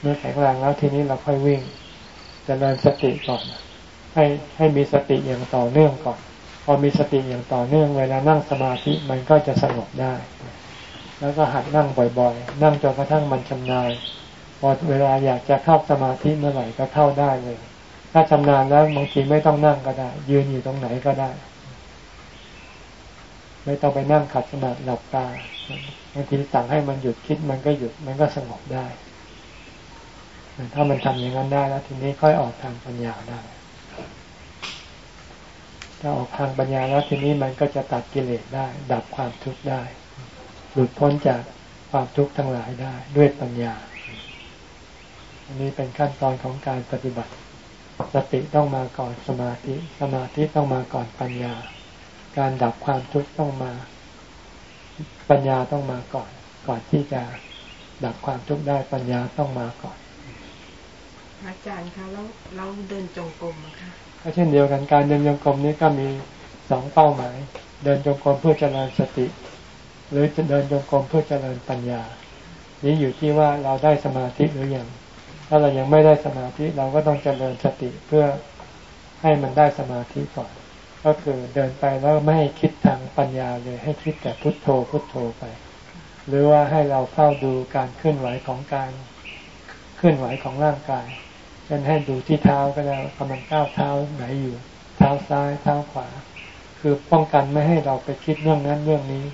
เมื่อแข็งแรงแล้วทีนี้เราค่อยวิ่งจะเดินสติก่อน ให้ให้มีสติอย่างต่อเนื่องก่อน พอมีสติอย่างต่อเนื่องเวลานั่งสมาธิมันก็จะสงบได้ แล้วก็หัดนั่งบ่อยๆ นั่งจนกระทั่งมันชำนาญพอเวลาอยากจะเข้าสมาธิเมื่อไหร่ก็เข้าได้เลย ถ้าชำนาญแล้วบางทีไม่ต้องนั่งก็ได้ ยืนอยู่ตรงไหนก็ได้ ไม่ต้องไปนั่งขัดสมาธิหลับตาบางทีสั่งให้มันหยุดคิดมันก็หยุดมันก็สงบได้ ถ้ามันทำอย่างนั้นได้แล้วทีนี้ค่อยออกทางปัญญาได้ถ้าออกทางปัญญาแล้วทีนี้มันก็จะตัดกิเลสได้ ดับความทุกข์ได้ หลุดพ้นจากความทุกข์ทั้งหลายได้ด้วยปัญญา อันนี้เป็นขั้นตอนของการปฏิบัติ สติต้องมาก่อนสมาธิ สมาธิต้องมาก่อนปัญญา การดับความทุกข์ต้องมา ปัญญาต้องมาก่อน ก่อนที่จะดับความทุกข์ได้ปัญญาต้องมาก่อน อาจารย์คะแล้วเราเดินจงกรมอะคะก็เช่นเดียวกันการเดินจงกรมนี้ก็มีสองเป้าหมาย เดินจงกรมเพื่อเจริญสติ หรือจะเดินจงกรมเพื่อเจริญปัญญา นี้อยู่ที่ว่าเราได้สมาธิหรือยังถ้าเรายังไม่ได้สมาธิเราก็ต้องเจริญสติเพื่อให้มันได้สมาธิก่อน ก็คือเดินไปแล้วไม่ให้คิดทางปัญญาเลยให้คิดแต่พุทโธพุทโธไป หรือว่าให้เราเฝ้าดูการเคลื่อนไหวของการเคลื่อนไหวของร่างกายเช่นให้ดูที่เท้าก็ได้กำลังก้าวเท้าไหนอยู่ เท้าซ้ายเท้าขวา คือป้องกันไม่ให้เราไปคิดเรื่องนั้นเรื่องนี้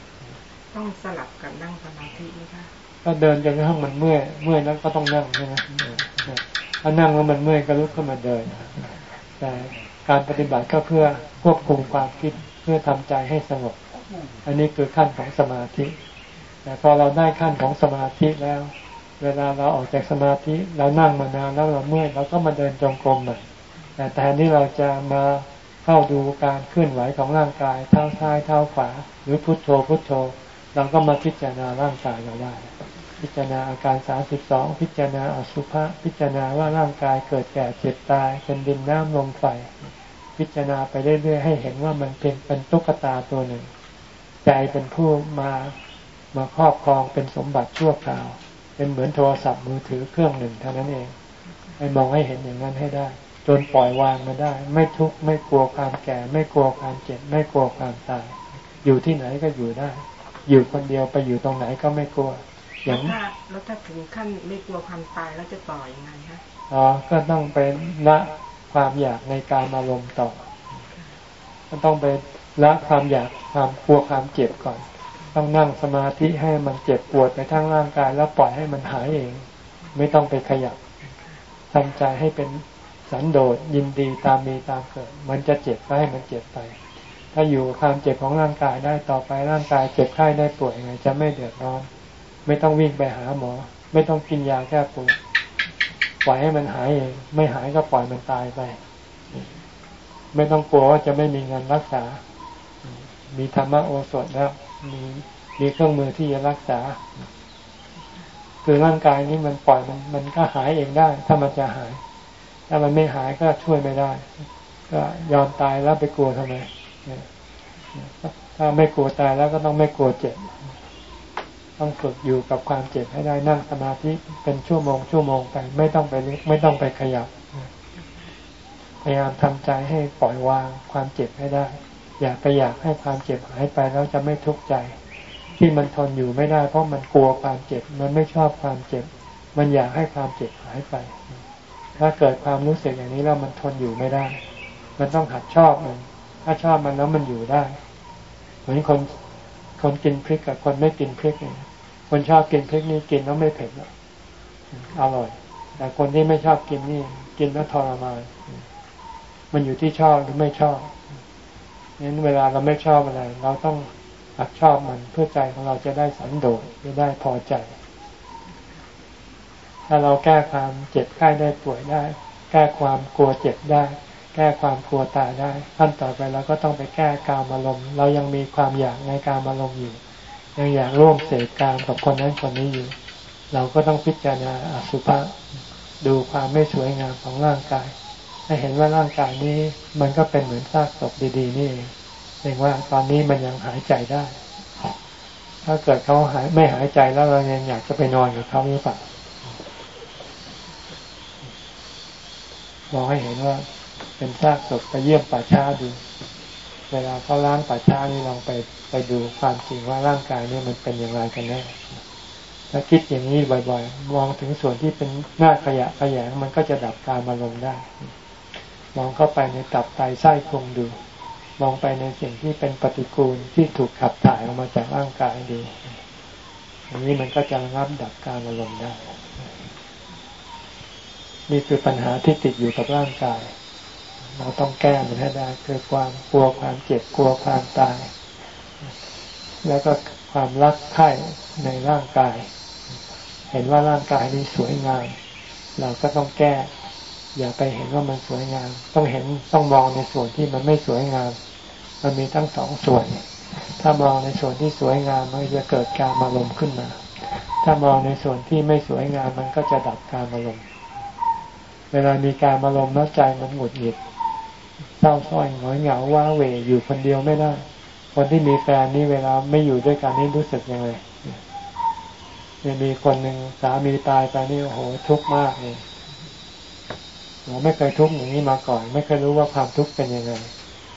ต้องสลับกับนั่งสมาธิไหมคะก็เดินจนกระทั่งมันเมื่อยเมื่อยแล้วก็ต้องนั่งใช่ไหมถ้านั่งแล้วมันเมื่อยก็ลุกขึ้นมาเดินแต่การปฏิบัติก็เพื่อควบคุมความคิดเพื่อทำใจให้สงบ อันนี้คือขั้นของสมาธิ แต่พอเราได้ขั้นของสมาธิแล้ว เวลาเราออกจากสมาธิเรานั่งมานานแล้วเราเมื่อยเราก็มาเดินจงกรมใหม่แต่แทนที่เราจะมาเข้าดูการเคลื่อนไหวของร่างกายเท้าซ้ายเท้าขวา หรือพุทโธพุทโธ เราก็มาพิจารณาร่างกายเราได้ พิจารณาอาการสาสิบสองพิจารณาอสุภะพิจารณาว่าร่างกายเกิดแก่เจ็บตายเป็นดินน้ำลมไฟพิจารณาไปเรื่อยๆให้เห็นว่ามันเป็นเป็นตุ๊กตาตัวหนึ่ง ใจเป็นผู้มามาครอบครองเป็นสมบัติชั่วคราว เป็นเหมือนโทรศัพท์มือถือเครื่องหนึ่งเท่านั้นเองให้มองให้เห็นอย่างนั้นให้ได้ จนปล่อยวางมาได้ ไม่ทุกข์ไม่กลัวความแก่ ไม่กลัวความเจ็บไม่กลัวความตาย อยู่ที่ไหนก็อยู่ได้ อยู่คนเดียวไปอยู่ตรงไหนก็ไม่กลัว อย่างถ้าแล้วถ้าถึงขั้นไม่กลัวความตายแล้วจะต่ออยังไงคะอ๋อก็ต้องไปละความอยากในการอารมณ์ต่อก็ต้องไปละความอยากความกลัวความเจ็บก่อน ต้องนั่งสมาธิให้มันเจ็บปวดไปทั้งร่างกาย แล้วปล่อยให้มันหายเอง ไม่ต้องไปขยับทำใจให้เป็นสันโดษยินดีตามมีตามเกิด มันจะเจ็บก็ให้มันเจ็บไป ถ้าอยู่ความเจ็บของร่างกายได้ต่อไปร่างกายเจ็บไข้ได้ป่วยไงจะไม่เดือดร้อน ไม่ต้องวิ่งไปหาหมอ ไม่ต้องกินยาแก้ปวดปล่อยให้มันหายเองไม่หายก็ปล่อยมันตายไป ไม่ต้องกลัวว่าจะไม่มีเงินรักษา มีธรรมโอสถแล้วมีมีเครื่องมือที่จะรักษา คือร่างกายนี้มันปล่อยมันมันก็หายเองได้ ถ้ามันจะหาย ถ้ามันไม่หายก็ช่วยไม่ได้ ก็ยอมตายแล้วไปกลัวทำไม ถ้าไม่กลัวตายแล้วก็ต้องไม่กลัวเจ็บ ต้องฝึกอยู่กับความเจ็บให้ได้นั่งสมาธิเป็นชั่วโมงชั่วโมงไปไม่ต้องไปไม่ต้องไปขยับ พยายามทำใจให้ปล่อยวางความเจ็บให้ได้ อย่าไปอยากให้ความเจ็บหายไปแล้วจะไม่ทุกข์ใจ ที่มันทนอยู่ไม่ได้ เพราะมันกลัวความเจ็บ มันไม่ชอบความเจ็บ มันอยากให้ความเจ็บหายไป ถ้าเกิดความรู้สึกอย่างนี้แล้วมันทนอยู่ไม่ได้ มันต้องหัดชอบมัน ถ้าชอบมันแล้วมันอยู่ได้ เหมือนคนคนกินพริกกับคนไม่กินพริกเนี่ยคนชอบกินพริกนี่กินแล้วไม่เผ็ดหรอกอร่อย แต่คนที่ไม่ชอบกินนี่ กินแล้วทรมานมันอยู่ที่ชอบหรือไม่ชอบงั้นเวลาเราไม่ชอบอะไร เราต้องหัดชอบมันเพื่อใจของเราจะได้สันโดษจะได้พอใจ ถ้าเราแก้ความเจ็บไข้ได้ป่วยได้ แก้ความกลัวเจ็บได้ แก้ความกลัวตายได้ขั้นต่อไปเราก็ต้องไปแก้การอารมณ์ เรายังมีความอยากในการอารมณ์อยู่ ยังอยากร่วมเสกการกับคนนั้นคนนี้อยู่ เราก็ต้องพิจารณาอสุภะดูความไม่สวยงามของร่างกาย ให้เห็นว่าร่างกายนี้มันก็เป็นเหมือนซากศพดี ๆ นี่เองเองว่าตอนนี้มันยังหายใจได้ ถ้าเกิดเขาหายไม่หายใจแล้วเรายังอยากจะไปนอนกับเขาหรือเปล่ามองให้เห็นว่า เป็นซากศพไปเยี่ยมป่าช้าดู เวลาเขาล้างป่าช้านี่ลองไปไปดูความจริงว่าร่างกายนี่มันเป็นอย่างไรกันแน่ถ้าคิดอย่างนี้บ่อยๆ มองถึงส่วนที่เป็นหน้าขยะขยงมันก็จะดับการมาลงได้ มองเข้าไปในตับไตไส้พุงดู มองไปในสิ่งที่เป็นปฏิกูลที่ถูกขับถ่ายออกมาจากร่างกายดูอันนี้มันก็จะรับดับการอารมณ์ได้ นี่คือปัญหาที่ติดอยู่กับร่างกาย เราต้องแก้มันให้ได้คือความกลัวความเจ็บกลัวความตาย แล้วก็ความรักใคร่ในร่างกาย เห็นว่าร่างกายนี้สวยงามเราก็ต้องแก้ อย่าไปเห็นว่ามันสวยงาม ต้องเห็นต้องมองในส่วนที่มันไม่สวยงาม มันมีทั้งสองส่วน ถ้ามองในส่วนที่สวยงามมันจะเกิดการอารมณ์ขึ้นมา ถ้ามองในส่วนที่ไม่สวยงามมันก็จะดับการอารมณ์เวลามีการอารมณ์แล้วใจมันหงุดหงิด ร้าส้อยหงอยเหงาว้าเหวอยู่คนเดียวไม่ได้ คนที่มีแฟนนี่เวลาไม่อยู่ด้วยกันนี่รู้สึกยังไงมีคนหนึ่งสามีตายไปนี่โอ้โหทุกข์มากเลยเราไม่เคยทุกข์อย่างนี้มาก่อน ไม่เคยรู้ว่าความทุกข์เป็นยังไง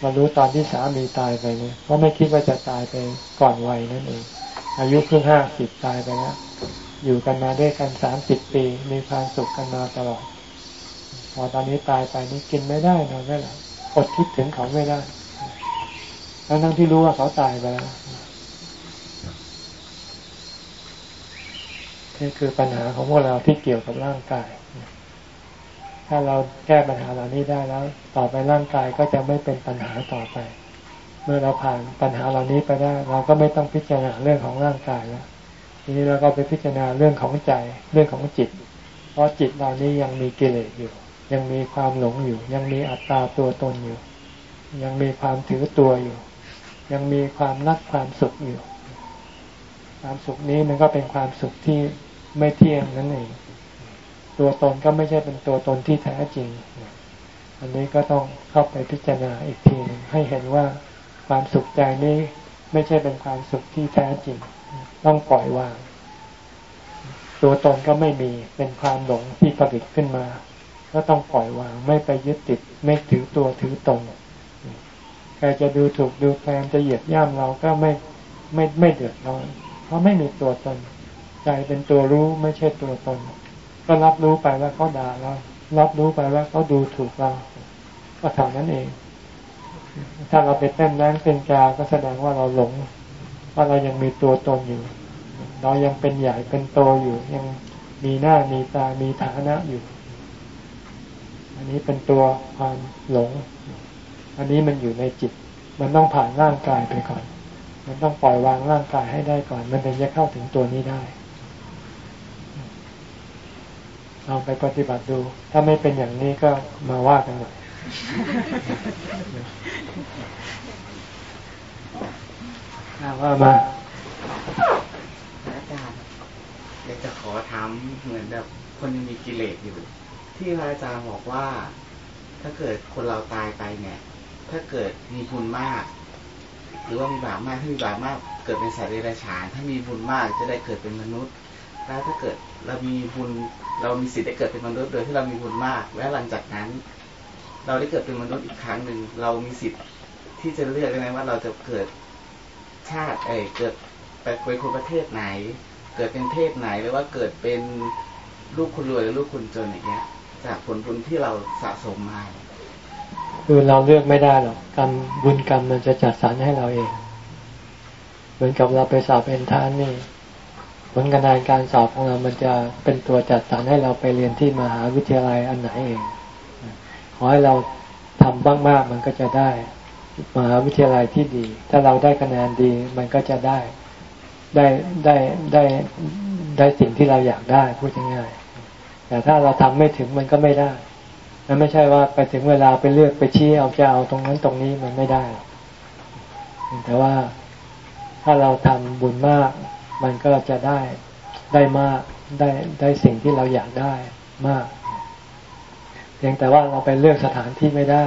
มารู้ตอนที่สามีตายไปเนี่ยเพราะไม่คิดว่าจะตายไปก่อนวัยนั่นเองอายุเพิ่งห้าสิบตายไปแล้วอยู่กันมาได้กันสามสิบปีมีความสุขกันมาตลอด พอตอนนี้ตายไปนี่กินไม่ได้นอนไม่หลับ อดคิดถึงเขาไม่ได้ทั้งทั้งที่รู้ว่าเขาตายไปแล้วนี่คือปัญหาของพวกเราที่เกี่ยวกับร่างกาย ถ้าเราแก้ปัญหาเหล่านี้ได้แล้ว ต่อไปร่างกายก็จะไม่เป็นปัญหาต่อไป เมื่อเราผ่านปัญหาเหล่านี้ไปได้ เราก็ไม่ต้องพิจารณาเรื่องของร่างกายแล้ว ทีนี้เราก็ไปพิจารณาเรื่องของใจ เรื่องของจิต เพราะจิตเรานี้ยังมีกิเลสอยู่ ยังมีความหลงอยู่ ยังมีอัตตาตัวตนอยู่ ยังมีความถือตัวอยู่ ยังมีความรักความสุขอยู่ ความสุขนี้มันก็เป็นความสุขที่ไม่เที่ยงนั่นเองตัวตนก็ไม่ใช่เป็นตัวตนที่แท้จริง อันนี้ก็ต้องเข้าไปพิจารณาอีกทีนึงให้เห็นว่าความสุขใจนี้ไม่ใช่เป็นความสุขที่แท้จริง ต้องปล่อยวาง ตัวตนก็ไม่มีเป็นความหลงที่ผลิตขึ้นมา ก็ต้องปล่อยวาง ไม่ไปยึดติด ไม่ถือตัวถือตนใครจะดูถูกดูแคลนจะเหยียดย่ำเราก็ไม่ไม่ไม่เดือดร้อนเพราะไม่มีตัวตนใจเป็นตัวรู้ไม่ใช่ตัวตน ก็รับรู้ไปว่าเขาด่าเรา รับรู้ไปว่าเขาดูถูกเรา ก็เท่านั้นเอง ถ้าเราไปเต้นนั้นเป็นกาก็แสดงว่าเราหลง ว่าเรายังมีตัวตนอยู่ เรายังเป็นใหญ่เป็นโตอยู่ ยังมีหน้ามีตามีฐานะอยู่ อันนี้เป็นตัวความหลง อันนี้มันอยู่ในจิต มันต้องผ่านร่างกายไปก่อน มันต้องปล่อยวางร่างกายให้ได้ก่อน มันถึงจะเข้าถึงตัวนี้ได้ลองไปปฏิบัติดู ถ้าไม่เป็นอย่างนี้ก็มาว่ากันหน่อยว่ามาอาจารย์อยากจะขอถามเหมือนแบบคนยังมีกิเลสอยู่ ที่พระอาจารย์บอกว่า ถ้าเกิดคนเราตายไปเนี่ย ถ้าเกิดมีบุญมาก หรือว่ามีบาปมากถ้ามีบาปมาก เกิดเป็นสัตว์เดรัจฉาน ถ้ามีบุญมากจะได้เกิดเป็นมนุษย์ แล้วถ้าเกิดเรามีบุญเรามีสิทธิ์ได้เกิดเป็นมนุษย์ โดยที่เรามีบุญมาก และหลังจากนั้น เราได้เกิดเป็นมนุษย์อีกครั้งหนึ่งเรามีสิทธิ์ที่จะเลือกได้ไหมว่าเราจะเกิดชาติเอเกิดเป็นคนประเทศไหน เกิดเป็นเทพไหนหรือว่าเกิดเป็นลูกคนรวยหรือลูกคนจนอย่างเงี้ย จากผลบุญที่เราสะสมมาคือเราเลือกไม่ได้หรอกกรรมบุญกรรมมันจะจัดสรรให้เราเอง เหมือนกับเราไปสอบเป็นทานนี่ผลคะแนนการสอบของเรามันจะเป็นตัวจัดสรรให้เราไปเรียนที่มหาวิทยาลัยอันไหนเอง ขอให้เราทำบ้างมากมันก็จะได้มหาวิทยาลัยที่ดี ถ้าเราได้คะแนนดีมันก็จะได้ได้ได้ได้ได้สิ่งที่เราอยากได้พูดง่าย แต่ถ้าเราทำไม่ถึงมันก็ไม่ได้มันไม่ใช่ว่าไปถึงเวลาไปเลือกไปชี้เอาจะเอาตรงนั้นตรงนี้มันไม่ได้ แต่ว่าถ้าเราทำบุญมาก มันก็จะได้ได้มากได้ได้สิ่งที่เราอยากได้มาก เพียงแต่ว่าเราไปเลือกสถานที่ไม่ได้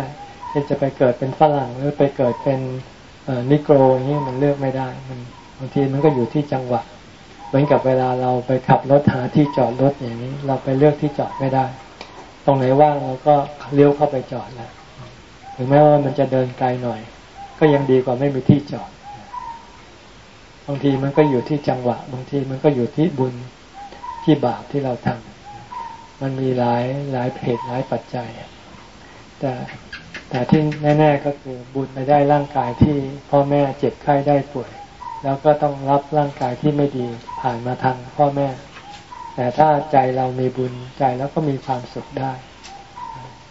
เช่จะไปเกิดเป็นฝรั่งหรือไปเกิดเป็นนิโกรอย่างนี้มันเลือกไม่ได้ มันบางทีมันก็อยู่ที่จังหวะ เหมือนกับเวลาเราไปขับรถหาที่จอดรถอย่างนี้ เราไปเลือกที่จอดไม่ได้ ตรงไหนว่างเราก็เลี้ยวเข้าไปจอดแล้วถึงแม้ว่ามันจะเดินไกลหน่อย ก็ยังดีกว่าไม่มีที่จอด บางทีมันก็อยู่ที่จังหวะ บางทีมันก็อยู่ที่บุญที่บาปที่เราทำมันมีหลายหลายเหตุหลายปัจจัย แต่แต่ที่แน่ ๆก็คือบุญไม่ได้ร่างกายที่พ่อแม่เจ็บไข้ได้ป่วย แล้วก็ต้องรับร่างกายที่ไม่ดีผ่านมาทางพ่อแม่ แต่ถ้าใจเรามีบุญใจแล้วก็มีความสุขได้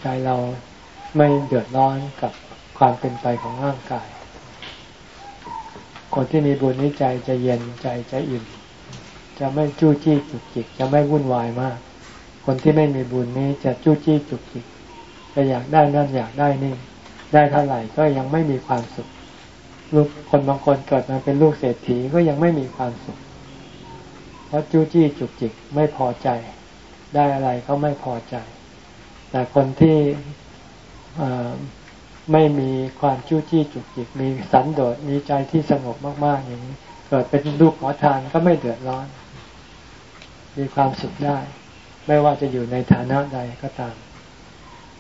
ใจเราไม่เดือดร้อนกับความเป็นไปของร่างกาย คนที่มีบุญนี้ใจจะเย็นใจจะอิ่มจะไม่จู้จี้จุกจิก จะไม่วุ่นวายมาก คนที่ไม่มีบุญนี้จะจู้จี้จุกจิกจะอยากได้นั่นอยากได้นี่ ได้เท่าไหร่ก็ยังไม่มีความสุข ลูกคนบางคนเกิดมาเป็นลูกเศรษฐีก็ยังไม่มีความสุข เพราะจู้จี้จุกจิกไม่พอใจ ได้อะไรก็ไม่พอใจ แต่คนที่ไม่มีความจู้จี้จุกจิก มีสันโดษมีใจที่สงบมาก ๆ อย่างนี้ เกิดเป็นลูกขอทานก็ไม่เดือดร้อน มีความสุขได้ ไม่ว่าจะอยู่ในฐานะใดก็ตาม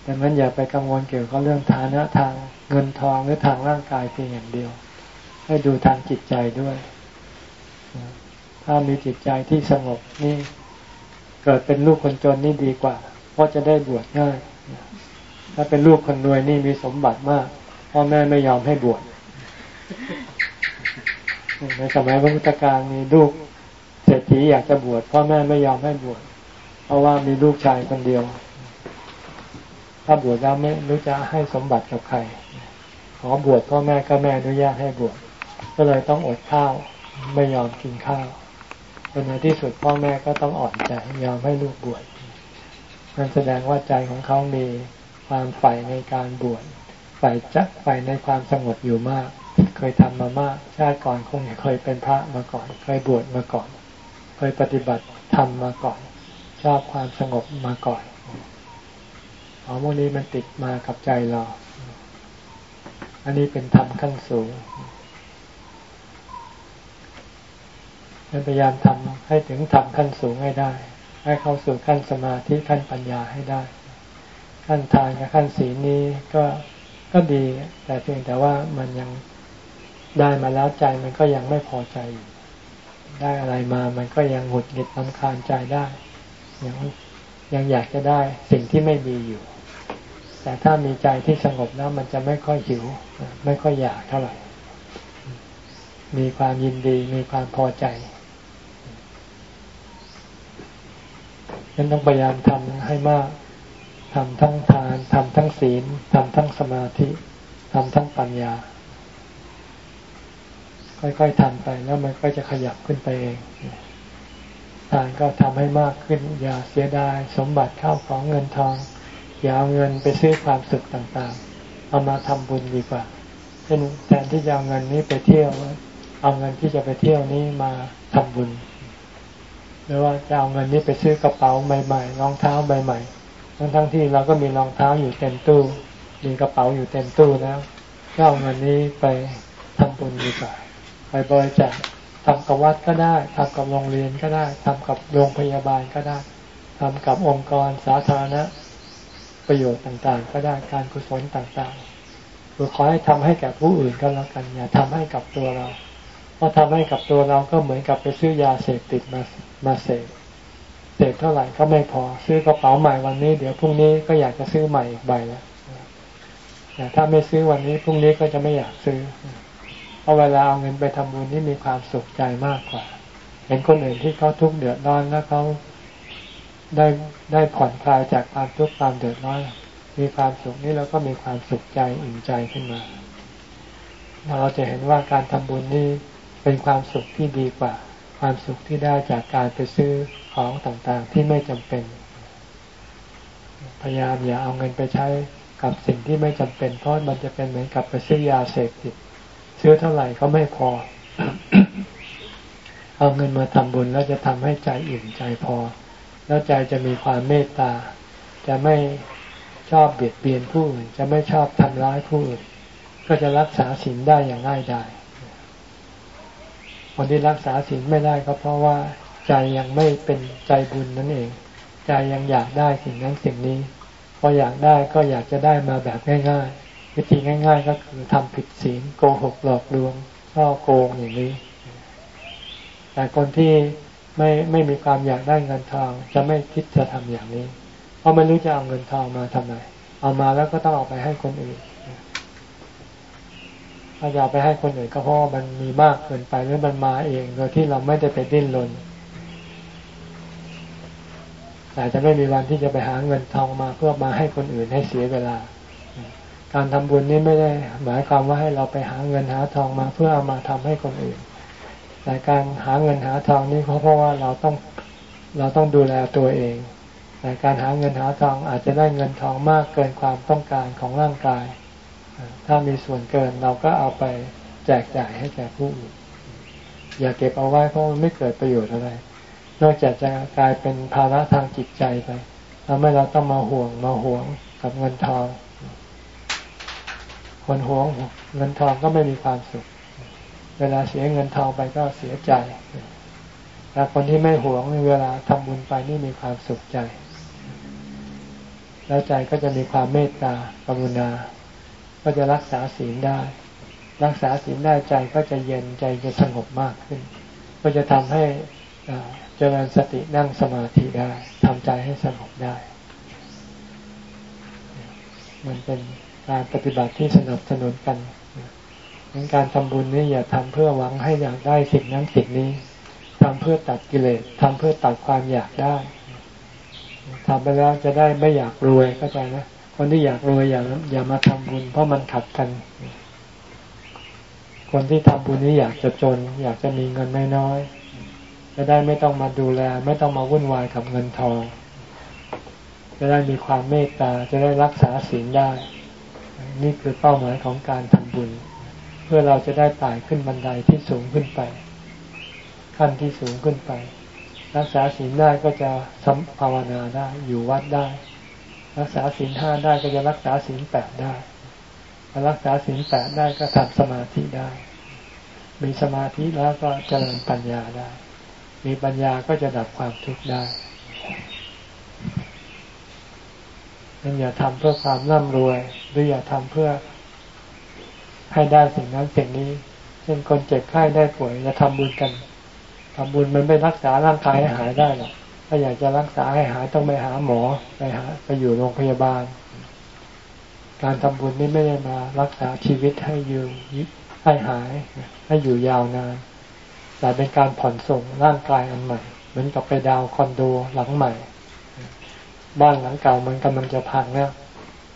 ดังนั้นอย่าไปกังวลเกี่ยวกับเรื่องฐานะทางเงินทองหรือทางร่างกายเพียงอย่างเดียว ให้ดูทางจิตใจด้วย ถ้ามีจิตใจที่สงบนี่เกิดเป็นลูกคนจนนี่ดีกว่า เพราะจะได้บวชง่าย ถ้าเป็นลูกคนรวยนี่มีสมบัติมากพ่อแม่ไม่ยอมให้บวชในสมัยพระพุทธการมีลูกเศรษฐีอยากจะบวชพ่อแม่ไม่ยอมให้บวชเพราะว่ามีลูกชายคนเดียว ถ้าบวชแล้วไม่รู้จะให้สมบัติกับใคร ขอบวชพ่อแม่ก็แม่อนุญาตให้บวชก็เลยต้องอดข้าวไม่ยอมกินข้าวจนในที่สุดพ่อแม่ก็ต้องอ่อนใจยอมให้ลูกบวชนั่นแสดงว่าใจของเขามีความใฝ่ในการบวชใฝ่จะใฝ่ในความสงบอยู่มาก เคยทำมามาก ชาติก่อนคงเคยเป็นพระมาก่อน เคยบวชมาก่อน เคยปฏิบัติทำมาก่อน ชอบความสงบมาก่อน ของพวกนี้มันติดมากับใจเรา อันนี้เป็นธรรมขั้นสูงพยายามทำให้ถึงธรรมขั้นสูงให้ได้ ให้เข้าสู่ขั้นสมาธิขั้นปัญญาให้ได้ ขั้นทานกับขั้นศีลนี้ก็ก็ดี แต่เพียงแต่ว่ามันยังได้มาแล้วใจมันก็ยังไม่พอใจ ได้อะไรมามันก็ยังหงุดหงิดลำคาญใจได้ ยังยังอยากจะได้สิ่งที่ไม่มีอยู่ แต่ถ้ามีใจที่สงบแล้วมันจะไม่ค่อยหิว ไม่ค่อยอยากเท่าไหร่ มีความยินดีมีความพอใจยังต้องพยายามทำให้มากทำทั้งทานทำทั้งศีลทำทั้งสมาธิทำทั้งปัญญา ค่อยๆทำไปแล้วมันก็จะขยับขึ้นไปเองทานก็ทำให้มากขึ้น อย่าเสียดาย สมบัติเข้าของเงินทอง อย่าเอาเงินไปซื้อความสุขต่างๆ เอามาทำบุญดีกว่าเช่นแทนที่จะเอาเงินนี้ไปเที่ยว เอาเงินที่จะไปเที่ยวนี้มาทำบุญ หรือว่าจะเอาเงินนี้ไปซื้อกระเป๋าใหม่ๆรองเท้าใหม่ๆทั้งทั้งที่เราก็มีรองเท้าอยู่เต็มตู้ มีกระเป๋าอยู่เต็มตู้แล้วก็เอาเงินนี้ไปทำบุญดีกว่าไปบริจาคทำกับวัดก็ได้ทำกับโรงเรียนก็ได้ทำกับโรงพยาบาลก็ได้ทำกับองค์กรสาธารณะ ประโยชน์ต่างๆ ก็ได้การกุศลต่างๆคือขอให้ทำให้แก่ผู้อื่นก็แล้วกันอย่าทำให้กับตัวเรา เพราะทำให้กับตัวเราก็เหมือนกับไปซื้อยาเสพติดมามาเสพเสพเท่าไหร่ก็ไม่พอซื้อกระเป๋าใหม่วันนี้ เดี๋ยวพรุ่งนี้ก็อยากจะซื้อใหม่อีกใบแล้วถ้าไม่ซื้อวันนี้พรุ่งนี้ก็จะไม่อยากซื้อเพราะเวลาเอาเงินไปทำบุญนี่มีความสุขใจมากกว่า เห็นคนอื่นที่เขาทุกข์เดือดร้อนแล้วเขา ได้ได้ผ่อนคลายจากความทุกข์ความเดือดร้อนมีความสุขนี่เราก็มีความสุขใจอิ่มใจขึ้นมา เราจะเห็นว่าการทำบุญนี่เป็นความสุขที่ดีกว่า ความสุขที่ได้จากการไปซื้อของต่างๆ ที่ไม่จำเป็น พยายามอย่าเอาเงินไปใช้กับสิ่งที่ไม่จำเป็น เพราะมันจะเป็นเหมือนกับไปซื้อยาเสพติดซื้อเท่าไหร่ก็ไม่พอ เอาเงินมาทำบุญแล้วจะทำให้ใจอิ่มใจพอ แล้วใจจะมีความเมตตา จะไม่ชอบเบียดเบียนผู้อื่น จะไม่ชอบทำร้ายผู้อื่น ก็จะรักษาศีลได้อย่างง่ายดายคนที่รักษาศีลไม่ได้ก็เพราะว่าใจยังไม่เป็นใจบุญนั่นเอง ใจยังอยากได้สิ่งนั้นสิ่งนี้ พออยากได้ก็อยากจะได้มาแบบง่าย ๆ วิธีง่าย ๆ ก็คือทำผิดศีลโกหกหลอกลวงช่อโกงอย่างนี้ แต่คนที่ ไม่ไม่มีความอยากได้เงินทอง จะไม่คิดจะทำอย่างนี้ เพราะไม่รู้จะเอาเงินทองมาทำไมเอามาแล้วก็ต้องเอาไปให้คนอื่นถ้าอยากไปให้คนอื่นก็เพราะมันมีมากเกินไปหรือมันมาเองโดยที่เราไม่ได้ไปดิ้นรนแต่จะไม่มีวันที่จะไปหาเงินทองมาเพื่อมาให้คนอื่นให้เสียเวลา การทำบุญนี้ไม่ได้หมายความว่าให้เราไปหาเงินหาทองมาเพื่อเอามาทำให้คนอื่น แต่การหาเงินหาทองนี่เพราะว่าเราต้องเราต้องดูแลตัวเองแต่การหาเงินหาทองอาจจะได้เงินทองมากเกินความต้องการของร่างกาย ถ้ามีส่วนเกินเราก็เอาไปแจกจ่ายให้แก่ผู้อื่น อย่าเก็บเอาไว้เพราะมันไม่เกิดประโยชน์อะไร นอกจากจะกลายเป็นภาระทางจิตใจไปทำให้เราต้องมาห่วงมาห่วงกับเงินทอง คนห่วงเงินทองก็ไม่มีความสุข เวลาเสียเงินทองไปก็เสียใจแต่คนที่ไม่หวงเวลาทำบุญไปนี่มีความสุขใจ แล้วใจก็จะมีความเมตตากรุณา ก็จะรักษาศีลได้ รักษาศีลได้ใจก็จะเย็นใจจะสงบมากขึ้น ก็จะทำให้เจริญสตินั่งสมาธิได้ทำใจให้สงบได้ มันเป็นการปฏิบัติที่สนับสนุนกัน งั้นการทำบุญนี่อย่าทำเพื่อหวังให้อยากได้สิ่งนั้นสิ่งนี้ทำเพื่อตัดกิเลสทำเพื่อตัดความอยากได้ทำไปแล้วจะได้ไม่อยากรวยเข้าใจนะคนที่อยากรวยอย่าอย่ามาทำบุญ เพราะมันขัดกัน คนที่ทำบุญนี้อยากจะจน อยากจะมีเงินน้อยๆจะได้ไม่ต้องมาดูแล ไม่ต้องมาวุ่นวายกับเงินทอง จะได้มีความเมตตาจะได้รักษาศีลได้ นี่คือเป้าหมายของการทำบุญ พื่อเราจะได้ไต่ขึ้นบันไดที่สูงขึ้นไป ขั้นที่สูงขึ้นไป รักษาศีลได้ก็จะสัมภาวนาได้อยู่วัดได้ รักษาศีลห้าได้ก็จะรักษาศีลแปดได้รักษาศีลแปดได้ก็ทำสมาธิได้ มีสมาธิแล้วก็เจริญปัญญาได้ มีปัญญาก็จะดับความทุกข์ได้นั่นอย่าทำเพื่อความร่ำรวย หรืออย่าทำเพื่อ ให้ได้สิ่งนั้นสิ่งนี้ เช่นคนเจ็บไข้ได้ป่วยจะทำบุญกันทำบุญมันไม่รักษาร่างกายให้หายได้หรอกถ้าอยากจะรักษาให้หายต้องไปหาหมอไปหาไปอยู่โรงพยาบาล การทำบุญนี่ไม่ได้มารักษาชีวิตให้อยู่ให้หาย ให้อยู่ยาวนานแต่เป็นการผ่อนส่งร่างกายอันใหม่ เหมือนกับไปดาวคอนโดหลังใหม่ บ้านหลังเก่ามันกำลังจะพังแล้ว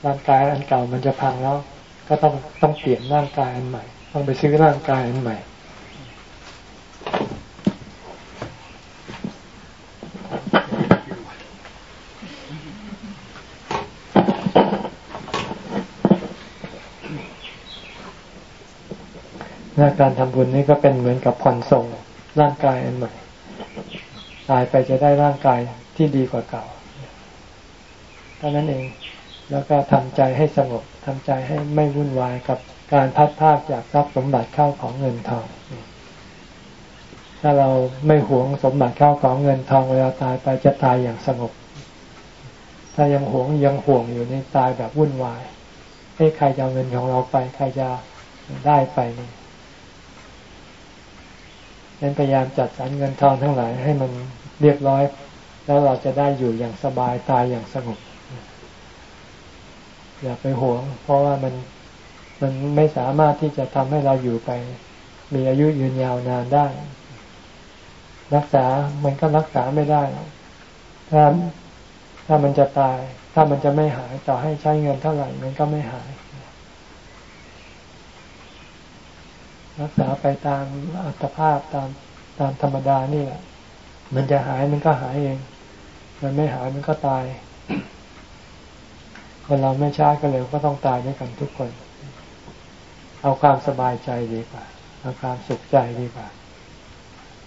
ร่างกายอันเก่ามันจะพังแล้ว ก็ต้องต้องเปลี่ยนร่างกายอันใหม่ ต้องไปซื้อร่างกายอันใหม่นาการทำบุญนี่ก็เป็นเหมือนกับผ่อนส่งร่างกายอันใหม่ ตายไปจะได้ร่างกายที่ดีกว่าเก่าเท่านั้นเอง แล้วก็ทำใจให้สงบทำใจให้ไม่วุ่นวายกับการพัดพากจากทรัพย์สมบัติเข้าของเงินทอง ถ้าเราไม่หวงสมบัติเข้าของเงินทองเวลาตายไปจะตายอย่างสงบ ถ้ายังหวงยังห่วงอยู่ในตายแบบวุ่นวายให้ใครจะเอาเงินของเราไปใครจะได้ไปนี่นั้นพยายามจัดสรรเงินทองทั้งหลายให้มันเรียบร้อย แล้วเราจะได้อยู่อย่างสบายตายอย่างสงบ อย่าไปห่วง เพราะว่ามันมันไม่สามารถที่จะทำให้เราอยู่ไป มีอายุยืนยาวนานได้ รักษามันก็รักษาไม่ได้ ถ้าถ้ามันจะตาย ถ้ามันจะไม่หายต่อให้ใช้เงินเท่าไหร่มันก็ไม่หาย รักษาไปตามอัตภาพตามตามธรรมดานี่แหละมันจะหายมันก็หายเอง มันไม่หายมันก็ตาย คนเราไม่ช้าก็เร็วก็ต้องตายด้วยกันทุกคน เอาความสบายใจดีกว่า เอาความสุขใจดีกว่า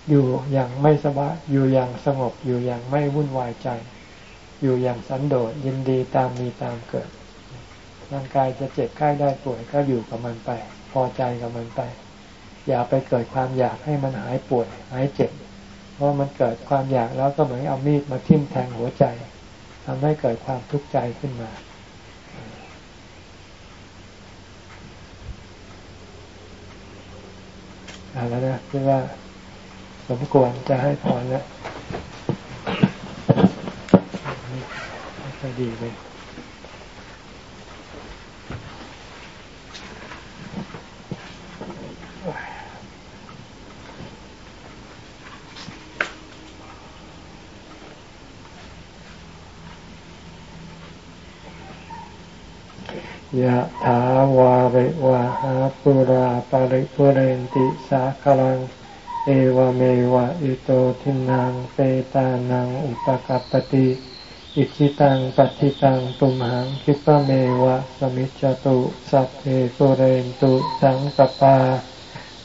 อยู่อย่างไม่สบาย อยู่อย่างสงบ อยู่อย่างไม่วุ่นวายใจ อยู่อย่างสันโดษยินดีตามมีตามเกิด ร่างกายจะเจ็บไข้ได้ป่วยก็อยู่กับมันไป พอใจกับมันไป อย่าไปเกิดความอยากให้มันหายป่วยหายเจ็บ เพราะมันเกิดความอยากแล้วก็เหมือนเอามีดมาทิ่มแทงหัวใจทำให้เกิดความทุกข์ใจขึ้นมา อาแล้วนะคือว่าสมควรจะให้พรแล้วไม่ดีเลย ยะถาวาริวะหาปุราปาริปุเรนติสาคลัง เอวเมวะอิโตทินังเปตานังอุปกัปติอิชิตังปัติตังตุมหังคิปะเมวะสมิจจตุสัพเพปุเรนตุสังกปา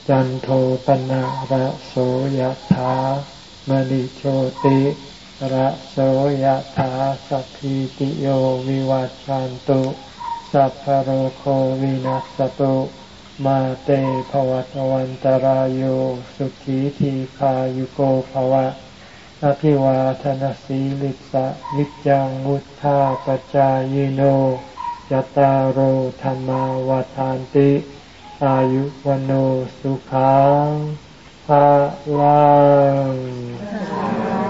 จันโทปนะระโสยะถามณิโชติระโสยะถาสัพพิติโยวิวัจจันตุ สัพพโรโควินัสตุมาเตภวัตวันตารโยสุขีทีขายุโกภวะอภิวาทนสีลิสะลิจังมุทธาปจายโนยตารโอธรรมาวาทานติ อายุวโนสุขังภาลัง